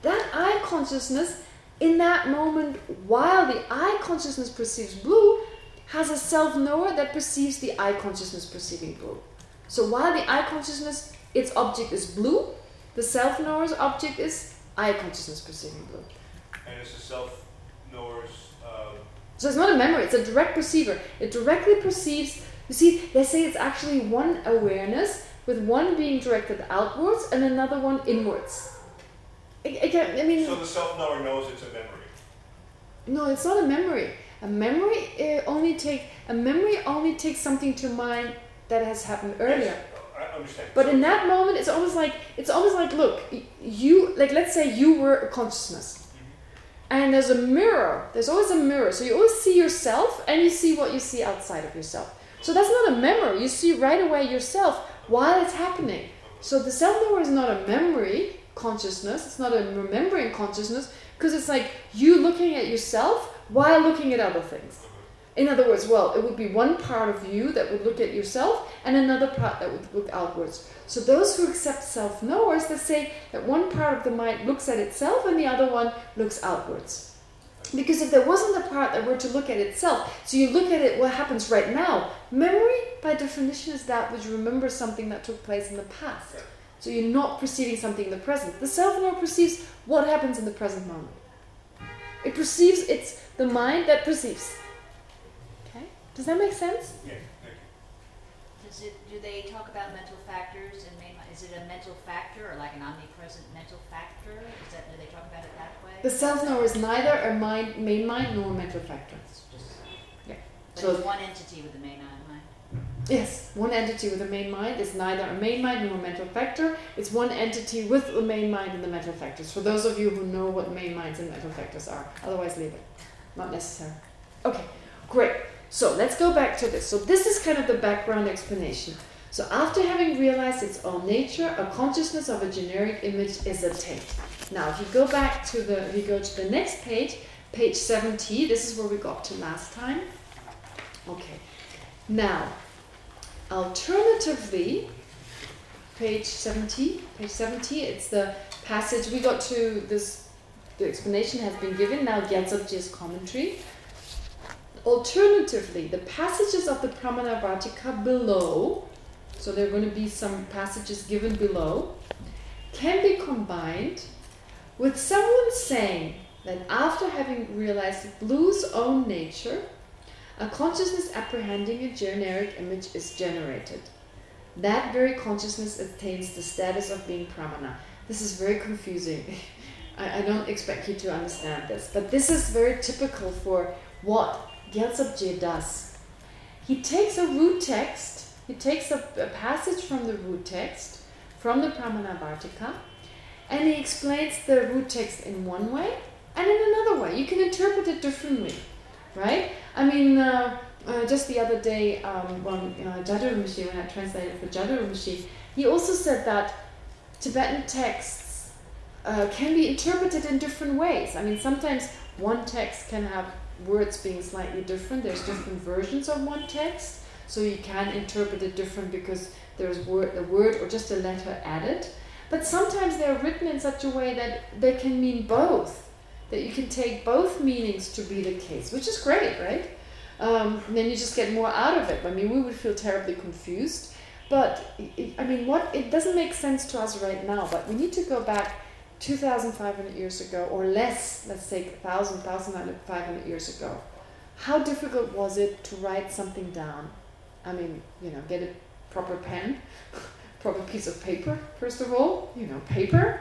that eye consciousness, in that moment, while the eye consciousness perceives blue, has a self-knower that perceives the eye consciousness perceiving blue. So while the eye consciousness, its object is blue, the self-knower's object is eye consciousness perceiving blue. And it's a self-knower's... Uh... So it's not a memory, it's a direct perceiver. It directly perceives you see, they say it's actually one awareness with one being directed outwards and another one inwards. I, I, I mean, so the self-knower knows it's a memory. No, it's not a memory. A memory uh, only take a memory only takes something to mind that has happened earlier. Yes, I understand. But so in that moment, it's almost like it's almost like look, you like let's say you were a consciousness. Mm-hmm. And there's a mirror. There's always a mirror. So you always see yourself and you see what you see outside of yourself. So that's not a memory. You see right away yourself while it's happening. So the self-knower is not a memory consciousness. It's not a remembering consciousness because it's like you looking at yourself while looking at other things. In other words, well, it would be one part of you that would look at yourself and another part that would look outwards. So those who accept self-knowers, they say that one part of the mind looks at itself and the other one looks outwards. Because if there wasn't a part that were to look at itself, so you look at it, what happens right now, memory, by definition, is that which remembers something that took place in the past. So you're not perceiving something in the present. The self-knower perceives what happens in the present moment. It perceives, it's the mind that perceives. Okay? Does that make sense? Yeah, thank. Does it, do they talk about mental factors and main, is it a mental factor or like an omnipresent mental factor? Is that, do they talk about it that way? The self-knower is neither a mind, main mind nor a mental factor. It's just, Yeah. but So- it's one entity with the main mind. Yes, one entity with a main mind is neither a main mind nor a mental factor. It's one entity with the main mind and the mental factors. For those of you who know what main minds and mental factors are. Otherwise, leave it. Not necessary. Okay, great. So let's go back to this. So this is kind of the background explanation. So after having realized its own nature, a consciousness of a generic image is attained. Now, if you go back to the, if you go to the next page, page 70, this is where we got to last time. Okay. Now, alternatively, page 70, page 70, it's the passage, we got to this, the explanation has been given, now Gyaltsabje's commentary. Alternatively, the passages of the Pramanavarttika below, so there are going to be some passages given below, can be combined with someone saying that after having realized blue's own nature, a consciousness apprehending a generic image is generated. That very consciousness attains the status of being pramana. This is very confusing. I, I don't expect you to understand this, but this is very typical for what Gyaltsabje does. He takes a root text, he takes a, a passage from the root text, from the Pramanavarttika, and he explains the root text in one way and in another way. You can interpret it differently, right? I mean, uh, uh, just the other day, um, when uh, Jadurumshi, when I translated for Jadurumshi, he also said that Tibetan texts uh, can be interpreted in different ways. I mean, sometimes one text can have words being slightly different. There's different versions of one text, so you can interpret it different because there's word, a word or just a letter added. But sometimes they're written in such a way that they can mean both, that you can take both meanings to be the case, which is great, right? Um, then you just get more out of it. I mean, we would feel terribly confused. But, I mean, what it doesn't make sense to us right now, but we need to go back 2,500 years ago, or less, let's say 1,000, 1,500 years ago. How difficult was it to write something down? I mean, you know, get a proper pen, proper piece of paper, first of all, you know, paper,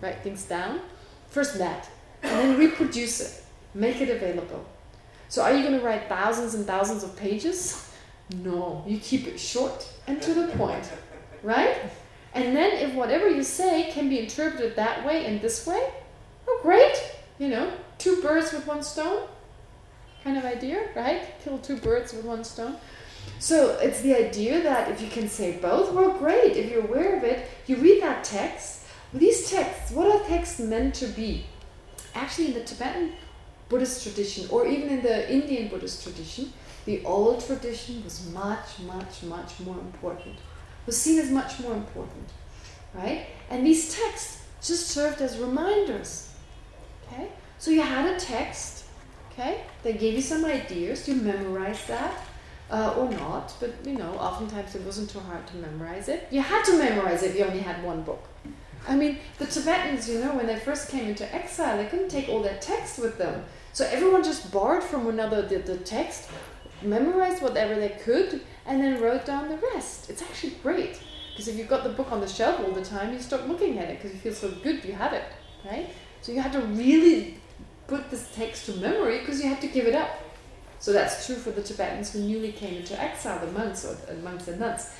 write things down. First that, and then reproduce it, make it available. So are you going to write thousands and thousands of pages? No, you keep it short and to the point, right? And then if whatever you say can be interpreted that way and this way, oh great, you know, two birds with one stone kind of idea, right? Kill two birds with one stone. So it's the idea that if you can say both, well great, if you're aware of it, you read that text. These texts, what are texts meant to be? Actually in the Tibetan Buddhist tradition, or even in the Indian Buddhist tradition, the old tradition was much, much, much more important. Was seen as much more important, right? And these texts just served as reminders, okay? So you had a text, okay? They gave you some ideas, you memorized that, uh, or not, but you know, oftentimes it wasn't too hard to memorize it. You had to memorize it if you only had one book. I mean, the Tibetans, you know, when they first came into exile, they couldn't take all their text with them. So everyone just borrowed from another the, the text, memorized whatever they could, and then wrote down the rest. It's actually great. Because if you've got the book on the shelf all the time, you stop looking at it because you feel so good you have it, right? So you had to really put this text to memory because you had to give it up. So that's true for the Tibetans who newly came into exile, the monks or the monks and nuns.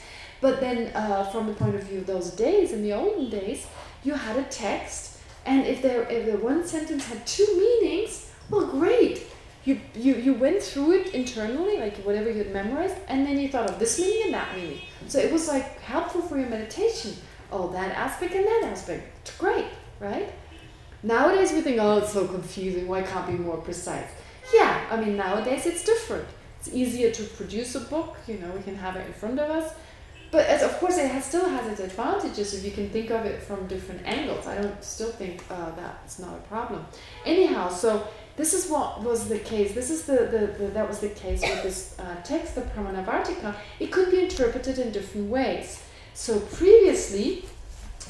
But then uh, from the point of view of those days, in the olden days, you had a text, and if there if the one sentence had two meanings, well, great. You, you, you went through it internally, like whatever you had memorized, and then you thought of this meaning and that meaning. So it was like helpful for your meditation. Oh, that aspect and that aspect. It's great, right? Nowadays we think, oh, it's so confusing. Why can't be more precise? Yeah, I mean, nowadays it's different. It's easier to produce a book, you know, we can have it in front of us. But as, of course, it has, still has its advantages if you can think of it from different angles. I don't still think uh, that's not a problem. Anyhow, so this is what was the case. This is the, the, the that was the case with this uh, text, the Pramanavarttika. It could be interpreted in different ways. So previously,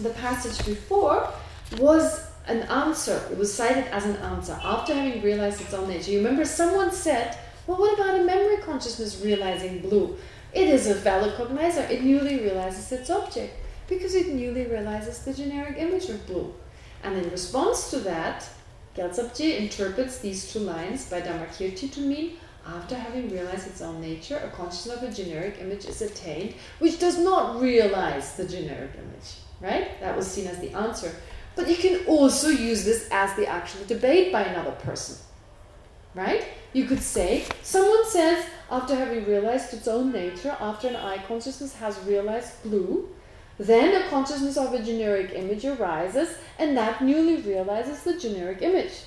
the passage before was an answer. It was cited as an answer after having realized its own nature. You remember someone said, well, what about a memory consciousness realizing blue? It is a valid cognizer. It newly realizes its object because it newly realizes the generic image of blue. And in response to that, Gyaltsabje interprets these two lines by Dharmakirti to mean after having realized its own nature, a consciousness of a generic image is attained, which does not realize the generic image. Right? That was seen as the answer. But you can also use this as the actual debate by another person. Right? You could say, someone says, after having realized its own nature, after an eye consciousness has realized blue, then a consciousness of a generic image arises, and that newly realizes the generic image.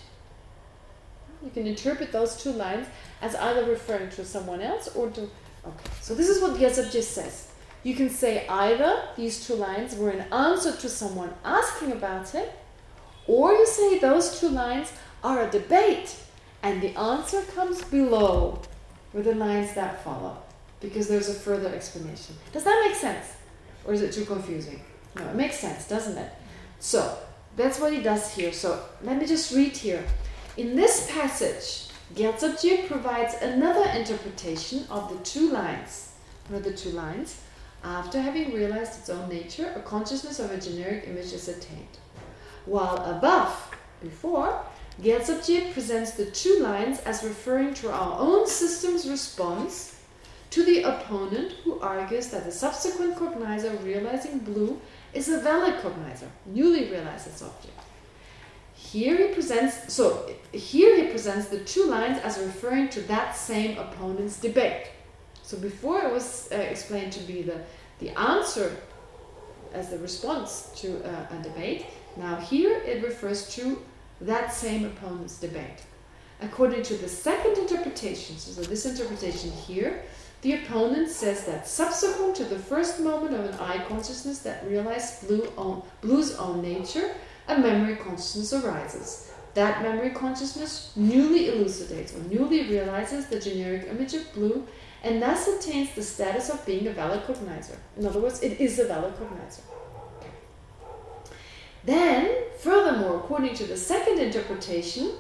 You can interpret those two lines as either referring to someone else or to... Okay, so this is what Gyaltsabje says. You can say either these two lines were an answer to someone asking about it, or you say those two lines are a debate, and the answer comes below with the lines that follow, because there's a further explanation. Does that make sense? Or is it too confusing? No, it makes sense, doesn't it? So, that's what he does here. So, let me just read here. In this passage, Gyaltsabje provides another interpretation of the two lines. What are the two lines? After having realized its own nature, a consciousness of a generic image is attained. While above, before, Gyaltsabje presents the two lines as referring to our own system's response to the opponent who argues that the subsequent cognizer realizing blue is a valid cognizer, newly realized its object. Here he presents so here he presents the two lines as referring to that same opponent's debate. So before it was uh, explained to be the the answer as the response to uh, a debate. Now here it refers to that same opponent's debate. According to the second interpretation, so this interpretation here, the opponent says that subsequent to the first moment of an eye consciousness that realized blue own, blue's own nature, a memory consciousness arises. That memory consciousness newly elucidates or newly realizes the generic image of blue and thus attains the status of being a valid cognizer. In other words, it is a valid cognizer. Then, furthermore, according to the second interpretation,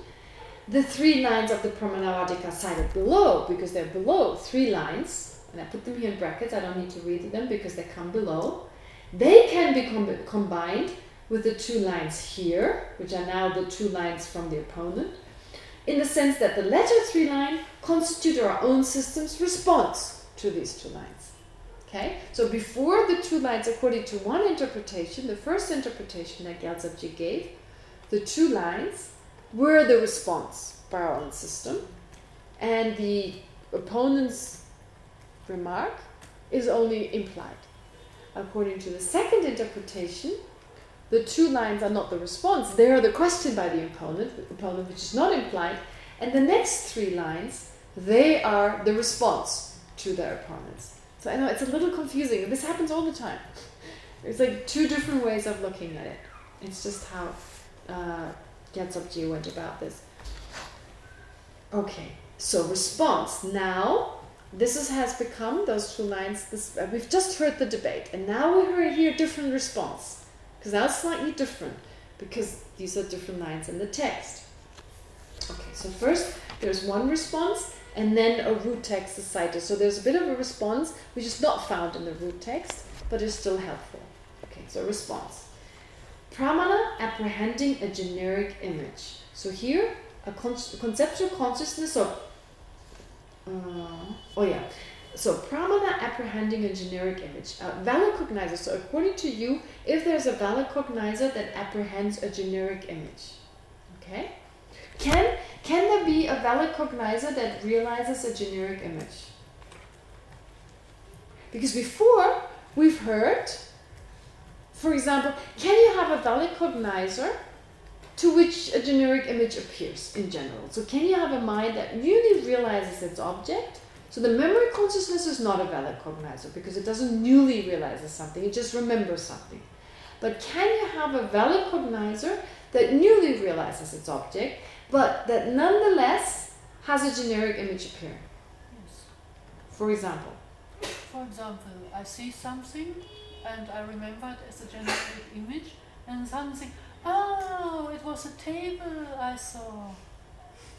the three lines of the Pramanavarttika cited below, because they're below three lines, and I put them here in brackets, I don't need to read them because they come below, they can be com combined with the two lines here, which are now the two lines from the opponent, in the sense that the letter three line constitute our own system's response to these two lines. Okay, so before the two lines, according to one interpretation, the first interpretation that Gyaltsabje gave, the two lines were the response by our own system, and the opponent's remark is only implied. According to the second interpretation, the two lines are not the response, they are the question by the opponent, the opponent which is not implied, and the next three lines, they are the response to their opponents. So I know it's a little confusing. This happens all the time. There's like two different ways of looking at it. It's just how uh, Gyaltsabje went about this. Okay, so response. Now, this is, has become, those two lines, this, uh, we've just heard the debate, and now we hear a different response. Because that's slightly different, because these are different lines in the text. Okay, so first there's one response, and then a root text is cited. So there's a bit of a response, which is not found in the root text, but is still helpful. Okay, so response. Pramana apprehending a generic image. So here, a, con conceptual consciousness of... Uh, oh yeah. So pramana apprehending a generic image. A valid cognizer. So according to you, if there's a valid cognizer that apprehends a generic image. Okay? Can, can there be a valid cognizer that realizes a generic image? Because before, we've heard, for example, can you have a valid cognizer to which a generic image appears in general? So can you have a mind that really realizes its object So the memory consciousness is not a valid cognizer because it doesn't newly realize something, it just remembers something. But can you have a valid cognizer that newly realizes its object, but that nonetheless has a generic image appearing? Yes. For example? For example, I see something and I remember it as a generic image and something, oh, it was a table I saw.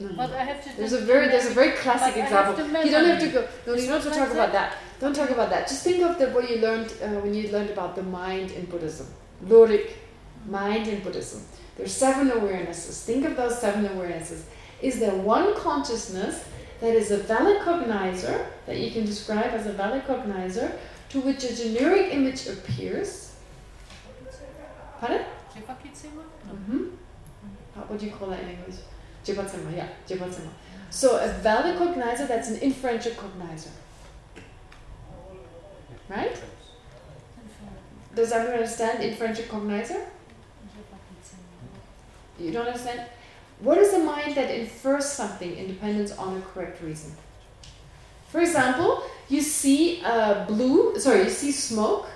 No, But no. I have to There's a very there's a very classic but I have example. You don't have to go. No, you don't have to talk about that. Don't talk about that. Just think of the what you learned uh, when you learned about the mind in Buddhism. Lorik, mind in Buddhism. There's seven awarenesses. Think of those seven awarenesses. Is there one consciousness that is a valid cognizer that you can describe as a valid cognizer to which a generic image appears? Pardon? Jivakitsima? Mm-hmm. What do you call that in English? Jibatsema, yeah, Jibatsema. So a valid cognizer that's an inferential cognizer. Right? Does everyone understand inferential cognizer? You don't understand? What is a mind that infers something in dependence on a correct reason? For example, you see uh, blue, sorry, you see smoke,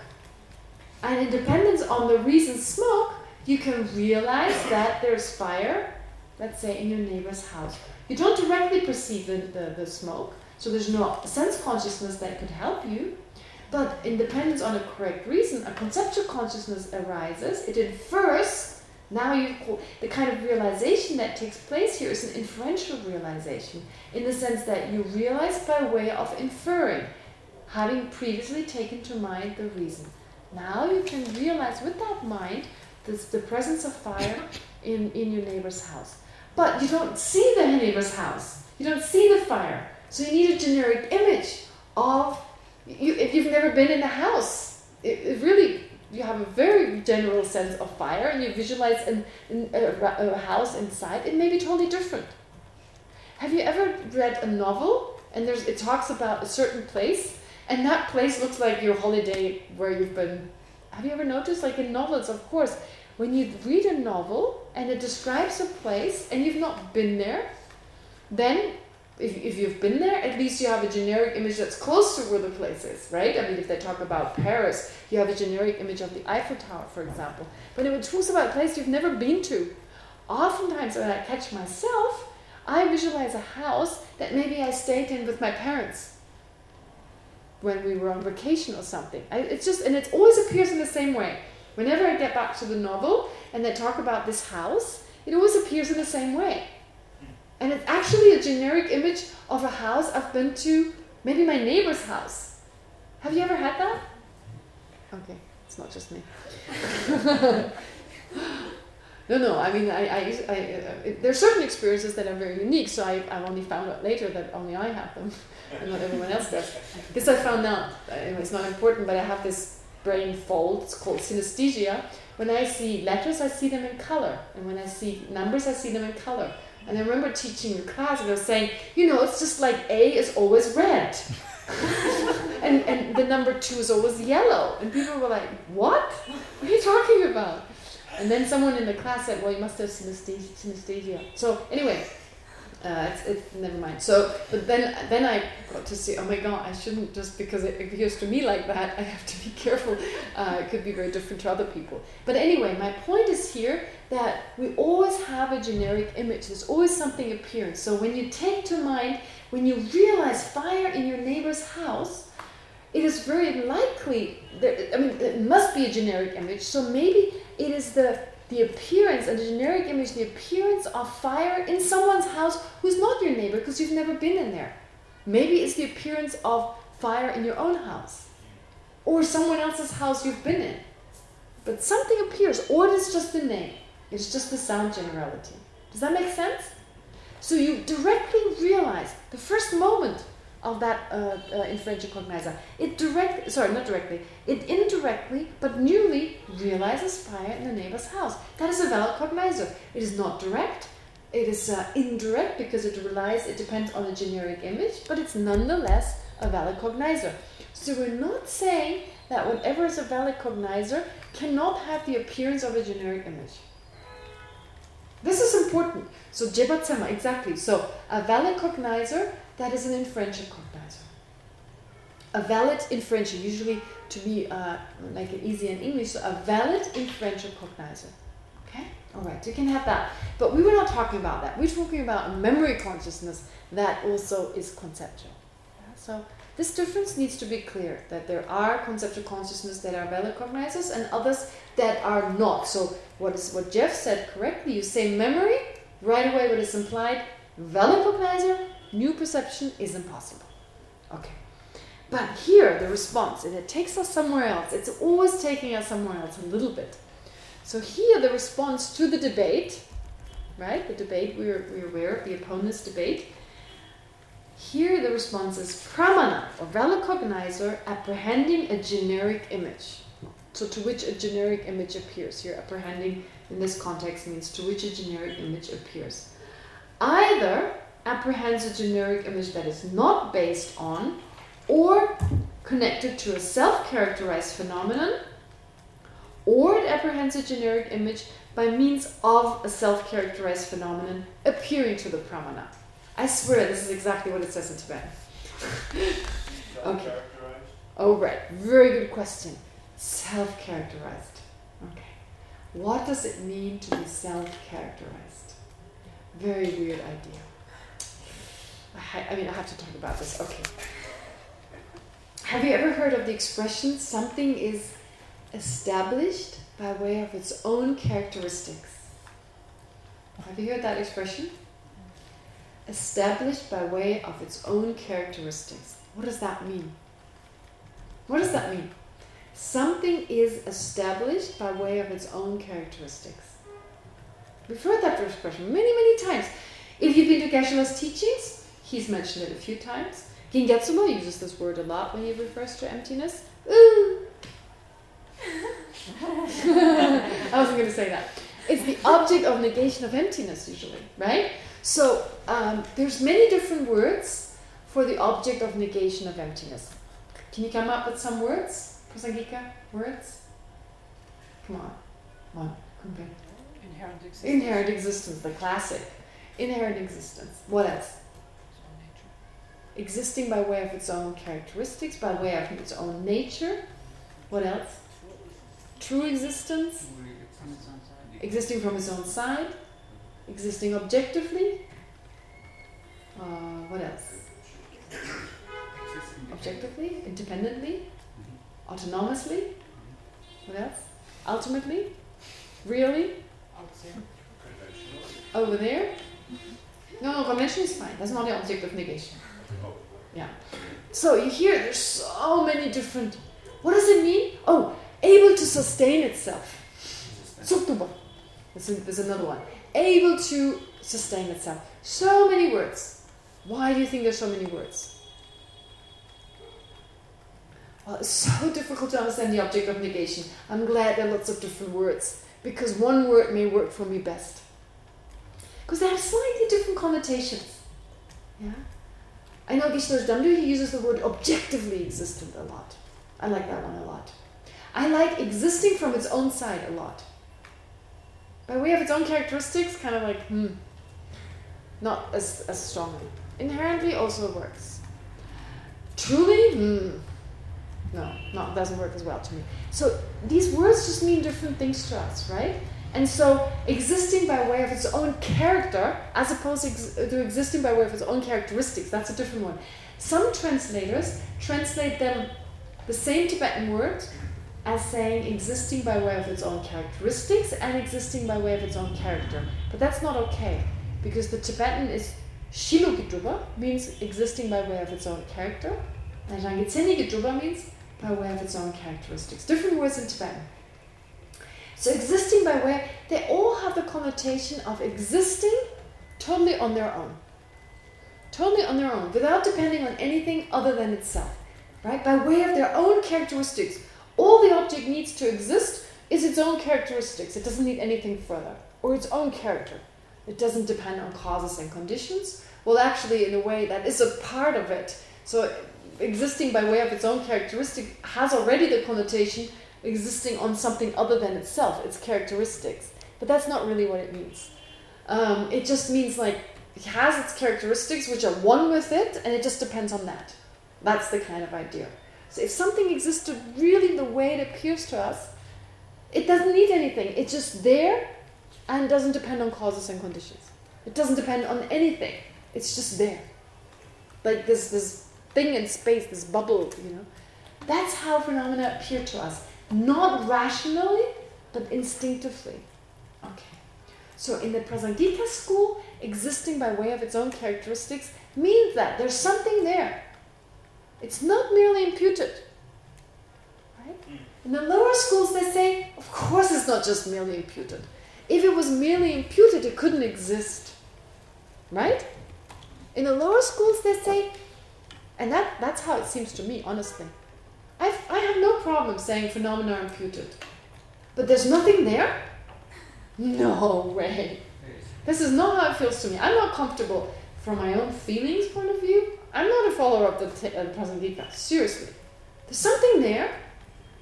and in dependence on the reason smoke, you can realize that there's fire, let's say in your neighbor's house. You don't directly perceive the, the, the smoke, so there's no sense consciousness that could help you. But in dependence on a correct reason, a conceptual consciousness arises. It infers. Now you the kind of realization that takes place here is an inferential realization, in the sense that you realize by way of inferring, having previously taken to mind the reason. Now you can realize with that mind this, the presence of fire in, in your neighbor's house. But you don't see the neighbor's house. You don't see the fire. So you need a generic image of, you, if you've never been in a house, it, it really, you have a very general sense of fire and you visualize an, an, a, a house inside, it may be totally different. Have you ever read a novel and there's it talks about a certain place and that place looks like your holiday where you've been have you ever noticed like in novels of course when you read a novel and it describes a place and you've not been there then if, if you've been there at least you have a generic image that's close to where the place is right I mean if they talk about Paris you have a generic image of the Eiffel Tower for example but if it talks about a place you've never been to oftentimes when I catch myself I visualize a house that maybe I stayed in with my parents when we were on vacation or something. I, it's just, and it always appears in the same way. Whenever I get back to the novel and they talk about this house, it always appears in the same way. And it's actually a generic image of a house I've been to, maybe my neighbor's house. Have you ever had that? Okay, it's not just me. no, no, I mean, I, I, I, uh, there are certain experiences that are very unique, so I, I've only found out later that only I have them, and not everyone else does. This I found out, it's not important, but I have this brain fold, it's called synesthesia. When I see letters, I see them in color, and when I see numbers, I see them in color. And I remember teaching a class, and I was saying, you know, it's just like A is always red. and, and the number two is always yellow. And people were like, what? What are you talking about? And then someone in the class said, well, you must have synesthesia. synesthesia. So anyway, uh, it's, it's never mind. So, but then then I got to see, oh my God, I shouldn't just because it appears to me like that. I have to be careful. Uh, it could be very different to other people. But anyway, my point is here that we always have a generic image. There's always something appearing. So when you take to mind, when you realize fire in your neighbor's house, it is very likely, that, I mean, it must be a generic image, so maybe it is the, the appearance, the generic image, the appearance of fire in someone's house who's not your neighbor because you've never been in there. Maybe it's the appearance of fire in your own house, or someone else's house you've been in. But something appears, or it is just the name. It's just the sound generality. Does that make sense? So you directly realize the first moment of that uh, uh, inferential cognizer. It direct, sorry, not directly. It indirectly, but newly realizes fire in the neighbor's house. That is a valid cognizer. It is not direct. It is uh, indirect because it relies. It depends on a generic image, but it's nonetheless a valid cognizer. So we're not saying that whatever is a valid cognizer cannot have the appearance of a generic image. This is important So jebatsema, exactly. So a valid cognizer, that is an inferential cognizer. A valid inferential, usually to be uh, like easy in English, so a valid inferential cognizer. Okay? Alright, you can have that. But we were not talking about that. We're talking about memory consciousness that also is conceptual. So this difference needs to be clear, that there are conceptual consciousness that are valid cognizers and others that are not. So what is what Jeff said correctly, you say memory, right away what is implied, valid cognizer, new perception is impossible. Okay. But here, the response, and it takes us somewhere else. It's always taking us somewhere else a little bit. So here, the response to the debate, right? The debate, we're, we're aware of the opponent's debate. Here, the response is pramana, or valid cognizer, apprehending a generic image. So to which a generic image appears. Here, apprehending in this context means to which a generic image appears. Either apprehends a generic image that is not based on or connected to a self-characterized phenomenon, or it apprehends a generic image by means of a self-characterized phenomenon appearing to the pramana. I swear this is exactly what it says in Tibetan. okay. Oh, right. Very good question. Self-characterized. Okay. What does it mean to be self-characterized? Very weird idea. I, mean, I have to talk about this. Okay. Have you ever heard of the expression, something is established by way of its own characteristics? Have you heard that expression? Established by way of its own characteristics. What does that mean? What does that mean? Something is established by way of its own characteristics. We've heard that expression many, many times. If you've been to Geshe-la's teachings, he's mentioned it a few times. King Getsubo uses this word a lot when he refers to emptiness. Ooh. I wasn't going to say that. It's the object of negation of emptiness, usually, right? So um, there's many different words for the object of negation of emptiness. Can you come up with some words, Prasangika? Words? Come on. Come on. Inherent existence. Inherent existence, the classic. Inherent existence. What else? Existing by way of its own characteristics, by way of its own nature. What else? True existence. From its own side. Existing from its own side. Existing objectively. Uh, what else? Objectively, independently, autonomously. What else? Ultimately, really, over there. No, no, convention is fine. That's not the object of negation. Yeah. So you hear there's so many different. What does it mean? Oh, able to sustain itself. There's another one. Able to sustain itself. So many words. Why do you think there's so many words? Well, it's so difficult to understand the object of negation. I'm glad there are lots of different words because one word may work for me best. Because they have slightly different connotations. Yeah. I know Geshe-la's Damdu, he uses the word objectively existent a lot. I like that one a lot. I like existing from its own side a lot. By way of its own characteristics, kind of like, hmm, not as, as strongly. Inherently also works. Truly, hmm, no, no, doesn't work as well to me. So these words just mean different things to us, right? And so existing by way of its own character, as opposed to existing by way of its own characteristics, that's a different one. Some translators translate them the same Tibetan word as saying existing by way of its own characteristics and existing by way of its own character. But that's not okay, because the Tibetan is Shilukidruba, means existing by way of its own character, and Rangitsenigidruba means by way of its own characteristics. Different words in Tibetan. So existing by way, they all have the connotation of existing totally on their own. Totally on their own, without depending on anything other than itself. Right? By way of their own characteristics. All the object needs to exist is its own characteristics. It doesn't need anything further. Or its own character. It doesn't depend on causes and conditions. Well, actually, in a way, that is a part of it. So existing by way of its own characteristic has already the connotation existing on something other than itself, its characteristics. But that's not really what it means. Um, it just means like it has its characteristics which are one with it, and it just depends on that. That's the kind of idea. So if something existed really the way it appears to us, it doesn't need anything. It's just there and doesn't depend on causes and conditions. It doesn't depend on anything. It's just there. Like this, this thing in space, this bubble, you know. That's how phenomena appear to us. Not rationally, but instinctively. Okay. So in the Prasangika school, existing by way of its own characteristics means that there's something there. It's not merely imputed. Right? Hmm. In the lower schools, they say, of course it's not just merely imputed. If it was merely imputed, it couldn't exist. Right? In the lower schools, they say, and that, that's how it seems to me, honestly. I've, I have no problem saying phenomena are imputed. But there's nothing there? No way. This is not how it feels to me. I'm not comfortable from my own feelings point of view. I'm not a follower of the uh, Prasangika. Seriously. There's something there,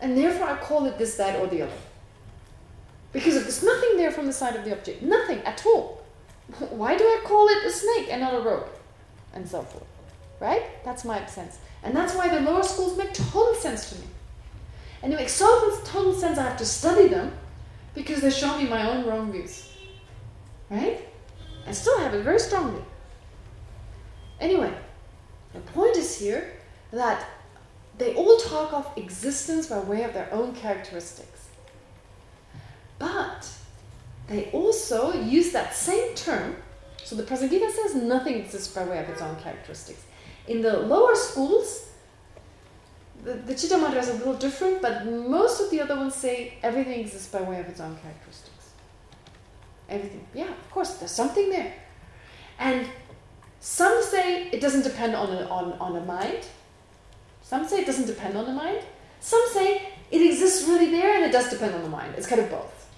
and therefore I call it this, that, or the other. Because if there's nothing there from the side of the object, nothing at all, why do I call it a snake and not a rope? And so forth. Right? That's my sense. And that's why the lower schools make total sense to me. And it makes total, total sense I have to study them because they show me my own wrong views. Right? I still have it very strongly. Anyway, the point is here that they all talk of existence by way of their own characteristics. But they also use that same term. So the Prasangika says nothing exists by way of its own characteristics. In the lower schools, the, the Chittamatra is a little different, but most of the other ones say everything exists by way of its own characteristics. Everything. Yeah, of course, there's something there. And some say it doesn't depend on a, on, on a mind. Some say it doesn't depend on the mind. Some say it exists really there and it does depend on the mind. It's kind of both.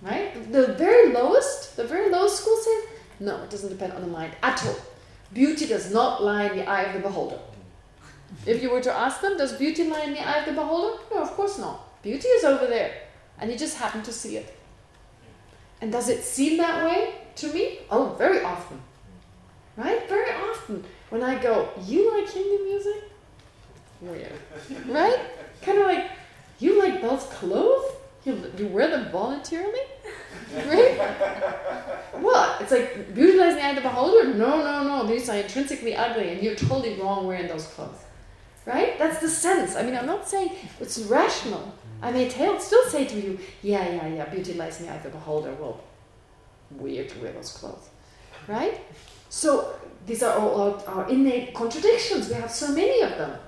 Right? The very lowest, the very lowest school says, no, it doesn't depend on the mind at all. Beauty does not lie in the eye of the beholder. If you were to ask them, does beauty lie in the eye of the beholder? No, of course not. Beauty is over there. And you just happen to see it. And does it seem that way to me? Oh, very often. Right? Very often. When I go, you like Hindi music? Oh, Weird. Right? Kind of like, you like those clothes? You, you wear them voluntarily? Right? what? It's like, in the eye of the beholder? No, no, no. These are intrinsically ugly and you're totally wrong wearing those clothes. Right? That's the sense. I mean, I'm not saying it's rational. I may tell, still say to you, yeah, yeah, yeah, beauty lies in the eye of the beholder. Well, weird to wear those clothes. Right? So, these are all our, our innate contradictions. We have so many of them.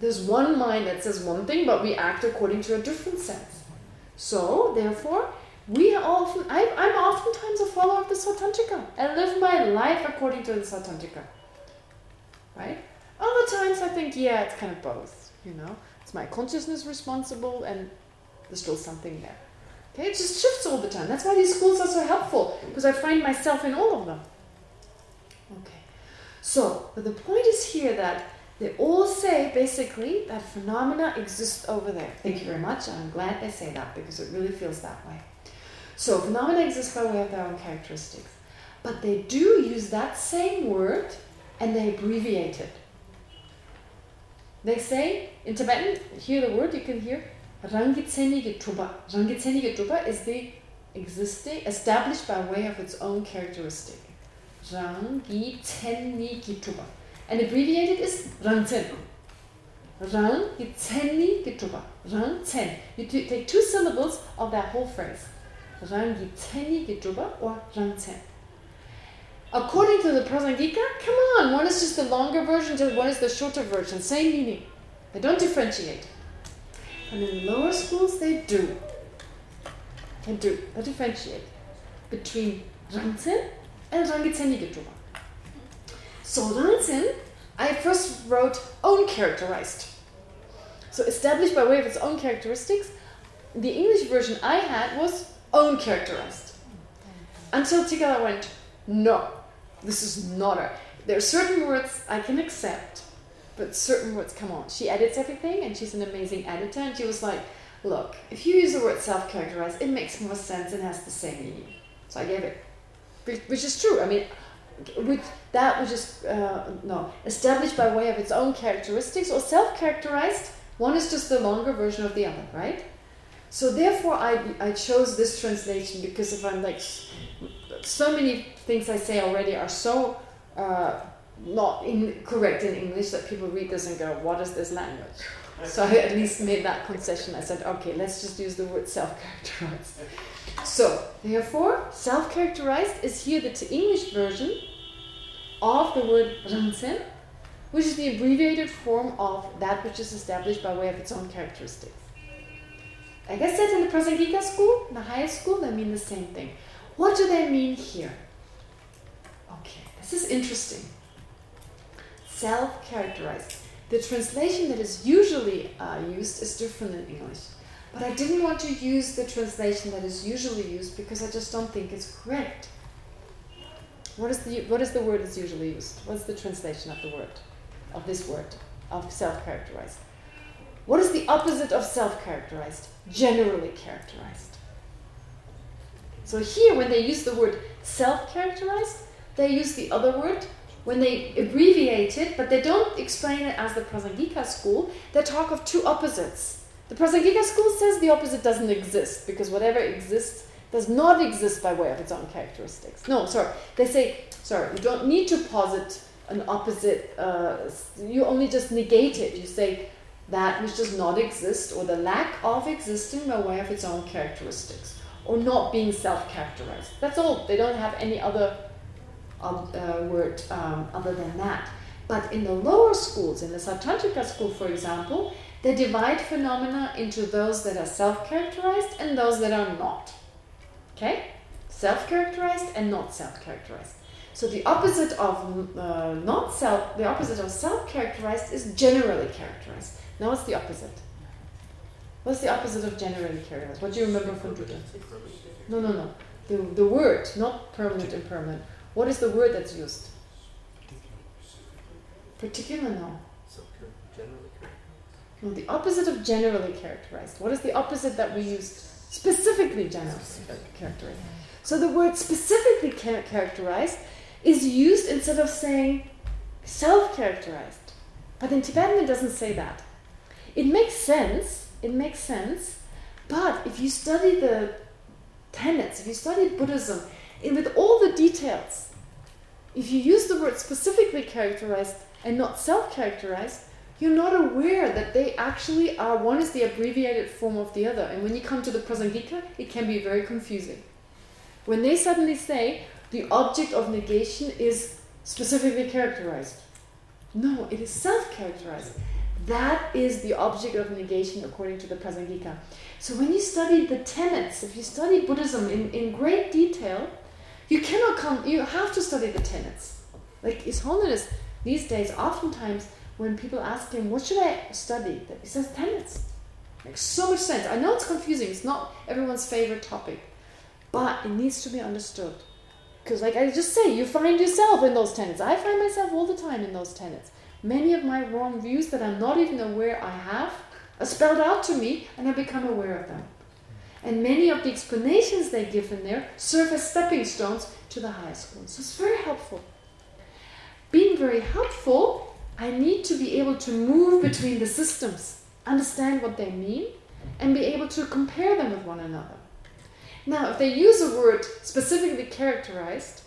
There's one mind that says one thing, but we act according to a different sense. So, therefore, we often, I, I'm oftentimes a follower of the Sautrantika. I live my life according to the Sautrantika. Right? Other times I think, yeah, it's kind of both, you know. It's my consciousness responsible and there's still something there. Okay, it just shifts all the time. That's why these schools are so helpful, because I find myself in all of them. Okay, so, the point is here that they all say, basically, that phenomena exist over there. Thank you very much. I'm glad they say that, because it really feels that way. So, phenomena exist by way of their own characteristics. But they do use that same word, and they abbreviate it. They say, in Tibetan, hear the word, you can hear, Rangitsenige Tuba. Rangitsenige Tuba is the existing, established by way of its own characteristic. Rangitsenige Tuba. And abbreviated is Rangtsen. Rangitsenige Tuba. Rangtsen. You take two syllables of that whole phrase. Rangitsenige Tuba or Rangtsen. According to the Prasangika, come on, one is just the longer version, one is the shorter version, same meaning. They don't differentiate. And in lower schools, they do. They do. They differentiate between Rangtsen and Rangitsen Nigetuba. So Rangtsen, I first wrote own characterized. So established by way of its own characteristics, the English version I had was own characterized. Until Tikala went, no, this is not a... There are certain words I can accept, but certain words, come on. She edits everything, and she's an amazing editor, and she was like, look, if you use the word self-characterized, it makes more sense and has the same meaning. So I gave it. Which is true. I mean, which that which is uh, no established by way of its own characteristics or self-characterized. One is just the longer version of the other, right? So therefore, I I chose this translation because if I'm like so many things I say already are so uh, not in, correct in English that people read this and go, "What is this language?" So I at least made that concession. I said, "Okay, let's just use the word self-characterized." So therefore, self-characterized is here the English version of the word Rangtsen, which is the abbreviated form of that which is established by way of its own characteristics. I guess that in the Prasangika school, the highest school, they mean the same thing. What do they mean here? Okay, this is interesting. Self-characterized. The translation that is usually uh, used is different in English. But I didn't want to use the translation that is usually used because I just don't think it's correct. What is the what is the word that's usually used? What's the translation of the word, of this word, of self-characterized? What is the opposite of self-characterized? Generally characterized. So here, when they use the word self-characterized, they use the other word. When they abbreviate it, but they don't explain it as the Prasangika school, they talk of two opposites. The Prasangika school says the opposite doesn't exist, because whatever exists does not exist by way of its own characteristics. No, sorry. They say, sorry, you don't need to posit an opposite, uh, you only just negate it. You say that which does not exist or the lack of existing by way of its own characteristics or not being self-characterized. That's all. They don't have any other uh, word um, other than that. But in the lower schools, in the Sautrantika school, for example, they divide phenomena into those that are self-characterized and those that are not. Okay? Self-characterized and not self-characterized. So the opposite of uh, not self, the opposite of self-characterized is generally characterized. Now what's the opposite? What's the opposite of generally characterized? What do you remember from Buddha? No, no, no. The, the word, not permanent, impermanent. What is the word that's used? Particular, no. No, the opposite of generally characterized. What is the opposite that we use? Specifically generally characterized. So the word specifically characterized is used instead of saying self-characterized. But in Tibetan it doesn't say that. It makes sense, it makes sense, but if you study the tenets, if you study Buddhism, and with all the details, if you use the word specifically characterized and not self-characterized, you're not aware that they actually are, one is the abbreviated form of the other. And when you come to the Prasangika, it can be very confusing. When they suddenly say the object of negation is specifically characterized. No, it is self-characterized. That is the object of negation according to the Prasangika. So when you study the tenets, if you study Buddhism in, in great detail, you cannot come, you have to study the tenets. Like His Holiness, these days, oftentimes, when people ask him, what should I study? He says tenets. Makes so much sense. I know it's confusing. It's not everyone's favorite topic. But it needs to be understood. Because like I just say, you find yourself in those tenets. I find myself all the time in those tenets. Many of my wrong views that I'm not even aware I have are spelled out to me and I become aware of them. And many of the explanations they give in there serve as stepping stones to the higher school. So it's very helpful. Being very helpful, I need to be able to move between the systems, understand what they mean, and be able to compare them with one another. Now, if they use a word specifically characterized,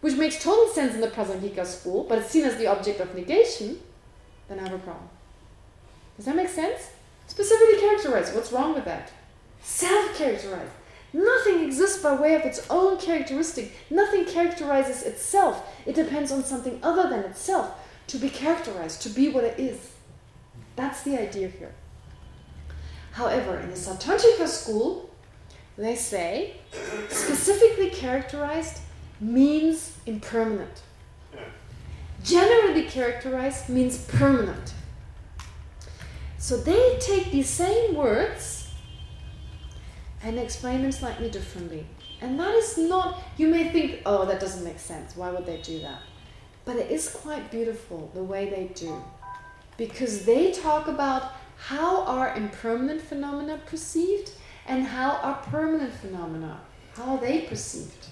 which makes total sense in the Prasangika school, but it's seen as the object of negation, then I have a problem. Does that make sense? Specifically characterized. What's wrong with that? Self-characterized. Nothing exists by way of its own characteristic. Nothing characterizes itself. It depends on something other than itself to be characterized, to be what it is. That's the idea here. However, in the Sautrantika school, they say specifically characterized means impermanent. Generally characterized means permanent. So they take these same words and explain them slightly differently. And that is not, you may think, oh, that doesn't make sense. Why would they do that? But it is quite beautiful the way they do. Because they talk about how are impermanent phenomena perceived and how are permanent phenomena, how are they perceived.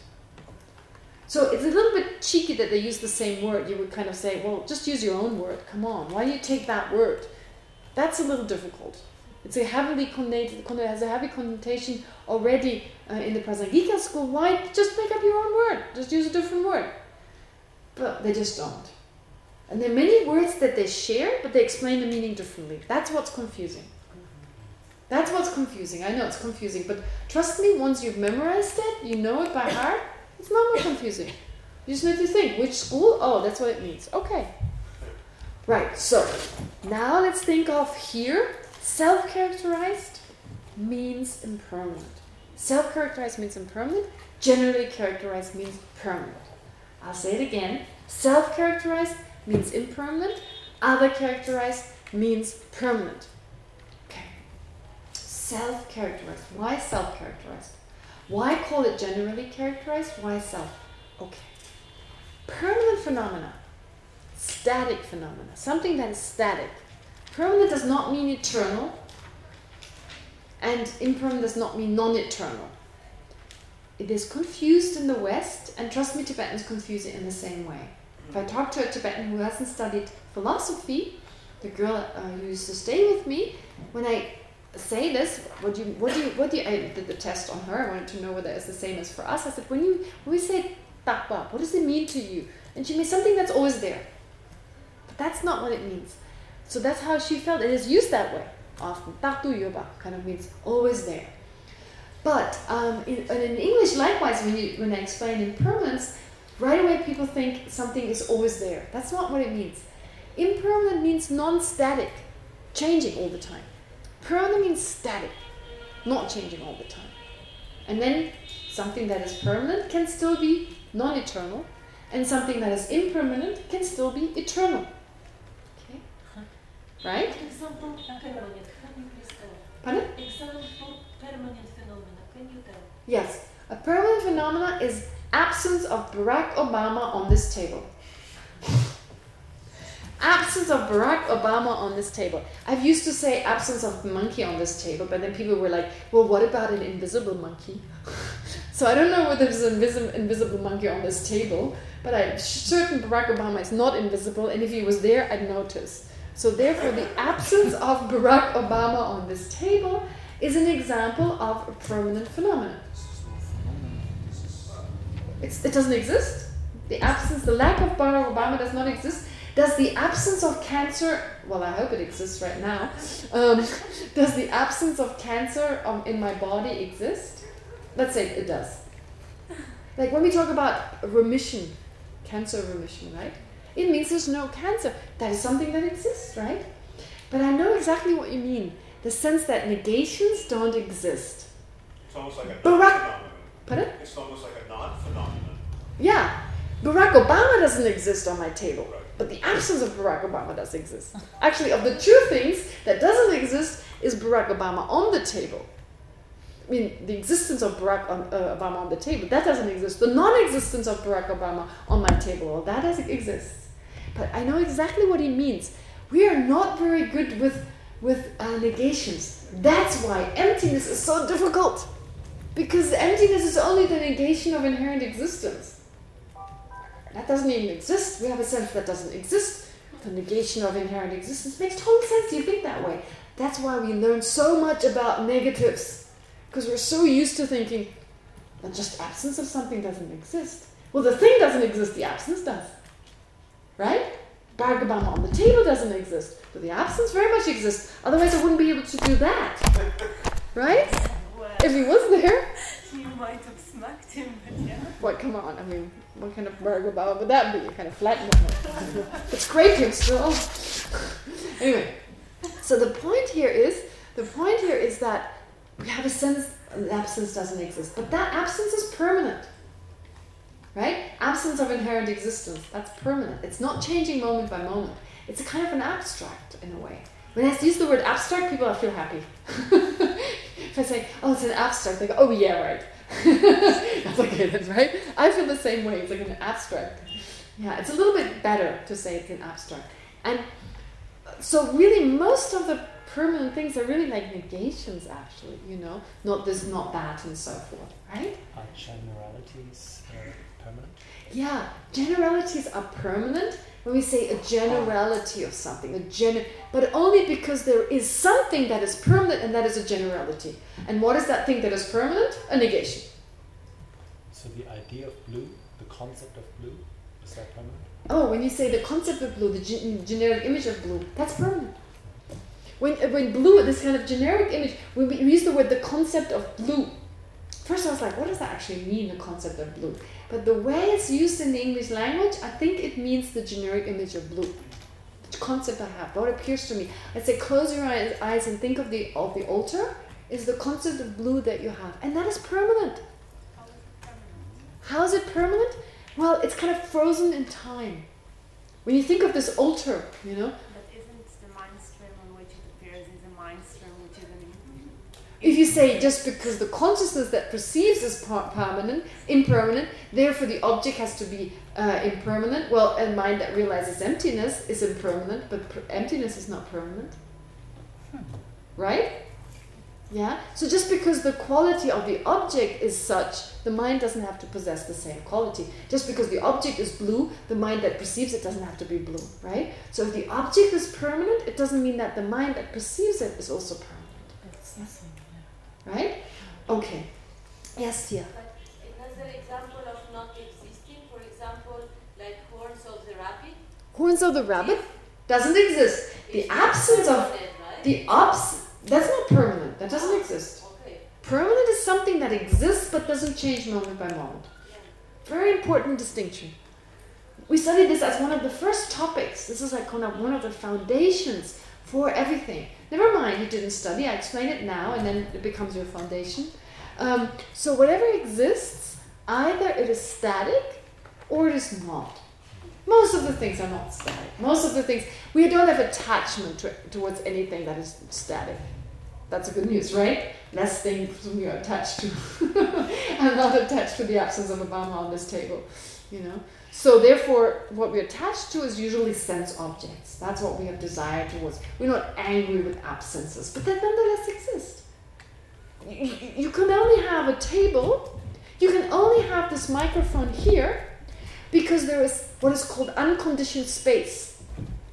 So it's a little bit cheeky that they use the same word. You would kind of say, well, just use your own word. Come on, why do you take that word? That's a little difficult. It's a heavily connotated, has a heavy connotation already uh, in the Prasangika school. Why just make up your own word? Just use a different word. But they just don't. And there are many words that they share, but they explain the meaning differently. That's what's confusing. That's what's confusing. I know it's confusing, but trust me, once you've memorized it, you know it by heart, it's not more confusing. You just need to think, which school? Oh, that's what it means. Okay. Right, so now let's think of here, self-characterized means impermanent. Self-characterized means impermanent, generally characterized means permanent. I'll say it again. Self-characterized means impermanent, other characterized means permanent. Okay. Self-characterized. Why self-characterized? Why call it generally characterized? Why self? Okay. Permanent phenomena. Static phenomena. Something that is static. Permanent does not mean eternal. And impermanent does not mean non-eternal. It is confused in the West, and trust me, Tibetans confuse it in the same way. If I talk to a Tibetan who hasn't studied philosophy, the girl uh, who used to stay with me, when I say this, what do you, what do you, what do you, I did the test on her, I wanted to know whether it's the same as for us. I said, when you, when we say takpa, what does it mean to you? And she means something that's always there. But that's not what it means. So that's how she felt. It is used that way often. Taktu yoba kind of means always there. But um, in, in, English, likewise, when, you, when I explain impermanence, right away people think something is always there. That's not what it means. Impermanent means non-static, changing all the time. Permanent means static, not changing all the time. And then something that is permanent can still be non-eternal, and something that is impermanent can still be eternal. Okay? Right? Example, permanent. Can you please tell? Pardon? Example, permanent phenomena. Can you tell? Yes. A permanent phenomena is absence of Barack Obama on this table absence of Barack Obama on this table. I've used to say absence of monkey on this table, but then people were like, well, what about an invisible monkey? so I don't know whether there's an invisible monkey on this table, but I'm certain Barack Obama is not invisible, and if he was there, I'd notice. So therefore, the absence of Barack Obama on this table is an example of a permanent phenomenon. It's, it doesn't exist. The absence, the lack of Barack Obama does not exist. Does the absence of cancer, well, I hope it exists right now, um, does the absence of cancer um, in my body exist? Let's say it does. Like when we talk about remission, cancer remission, right? It means there's no cancer. That is something that exists, right? But I know exactly what you mean. The sense that negations don't exist. It's almost like a Barack, Pardon? It's almost like a non-phenomenon. Yeah. Barack Obama doesn't exist on my table. Right. But the absence of Barack Obama does exist. Actually, of the two things that doesn't exist is Barack Obama on the table. I mean, the existence of Barack uh, Obama on the table, that doesn't exist. The non-existence of Barack Obama on my table, well, that does exists. But I know exactly what he means. We are not very good with, with uh, negations. That's why emptiness is so difficult. Because emptiness is only the negation of inherent existence. That doesn't even exist. We have a sense that doesn't exist. The negation of inherent existence makes total sense. You think that way. That's why we learn so much about negatives. Because we're so used to thinking that just absence of something doesn't exist. Well, the thing doesn't exist, the absence does. Right? Barack on the table doesn't exist, but the absence very much exists. Otherwise, I wouldn't be able to do that. Right? Well, If he was there. you might have smacked him, but yeah. What, come on, I mean, what kind of Barack Obama would that be? Kind of flat one. but scrape him still. anyway, so the point here is, the point here is that we have a sense that absence doesn't exist. But that absence is permanent. Right? Absence of inherent existence, that's permanent. It's not changing moment by moment. It's a kind of an abstract in a way. When I use the word abstract, people feel happy. if I say, oh, it's an abstract, they go, oh yeah, right. That's okay, that's right. I feel the same way. It's like an abstract. Yeah, it's a little bit better to say it's an abstract. And so really most of the permanent things are really like negations actually, you know, not this, not that, and so forth, right? Are generalities uh? Yeah, generalities are permanent when we say a generality of something, a gen but only because there is something that is permanent and that is a generality. And what is that thing that is permanent? A negation. So the idea of blue, the concept of blue, is that permanent? Oh, when you say the concept of blue, the gen generic image of blue, that's permanent. When, uh, when blue, this kind of generic image, when we use the word the concept of blue, first I was like, what does that actually mean, the concept of blue? But the way it's used in the English language, I think it means the generic image of blue. The concept I have, what appears to me. I say close your eyes, and think of the of the altar, is the concept of blue that you have. And that is permanent. How is it permanent? Well, it's kind of frozen in time. When you think of this altar, you know, But isn't the mind stream on which it appears is a mind stream which is an if you say just because the consciousness that perceives is permanent, impermanent, therefore the object has to be uh, impermanent, well, a mind that realizes emptiness is impermanent, but per emptiness is not permanent. Right? Yeah? So just because the quality of the object is such, the mind doesn't have to possess the same quality. Just because the object is blue, the mind that perceives it doesn't have to be blue, right? So if the object is permanent, it doesn't mean that the mind that perceives it is also permanent. Right? Okay. Yes, Tia. But another example of not existing, for example, like horns of the rabbit. Horns of the rabbit doesn't exist. The absence of right? the abs that's not permanent. That doesn't exist. Okay. Permanent is something that exists but doesn't change moment by moment. Very important distinction. We studied this as one of the first topics. This is like one of the foundations for everything. Never mind, you didn't study. I explain it now, and then it becomes your foundation. Um, so whatever exists, either it is static or it is not. Most of the things are not static. Most of the things we don't have attachment to, towards anything that is static. That's a good news, right? Less things we are attached to. I'm not attached to the absence of a Obama on this table, you know. So therefore, what we're attached to is usually sense objects. That's what we have desire towards. We're not angry with absences, but they nonetheless exist. You, you- can only have a table, you can only have this microphone here, because there is what is called unconditioned space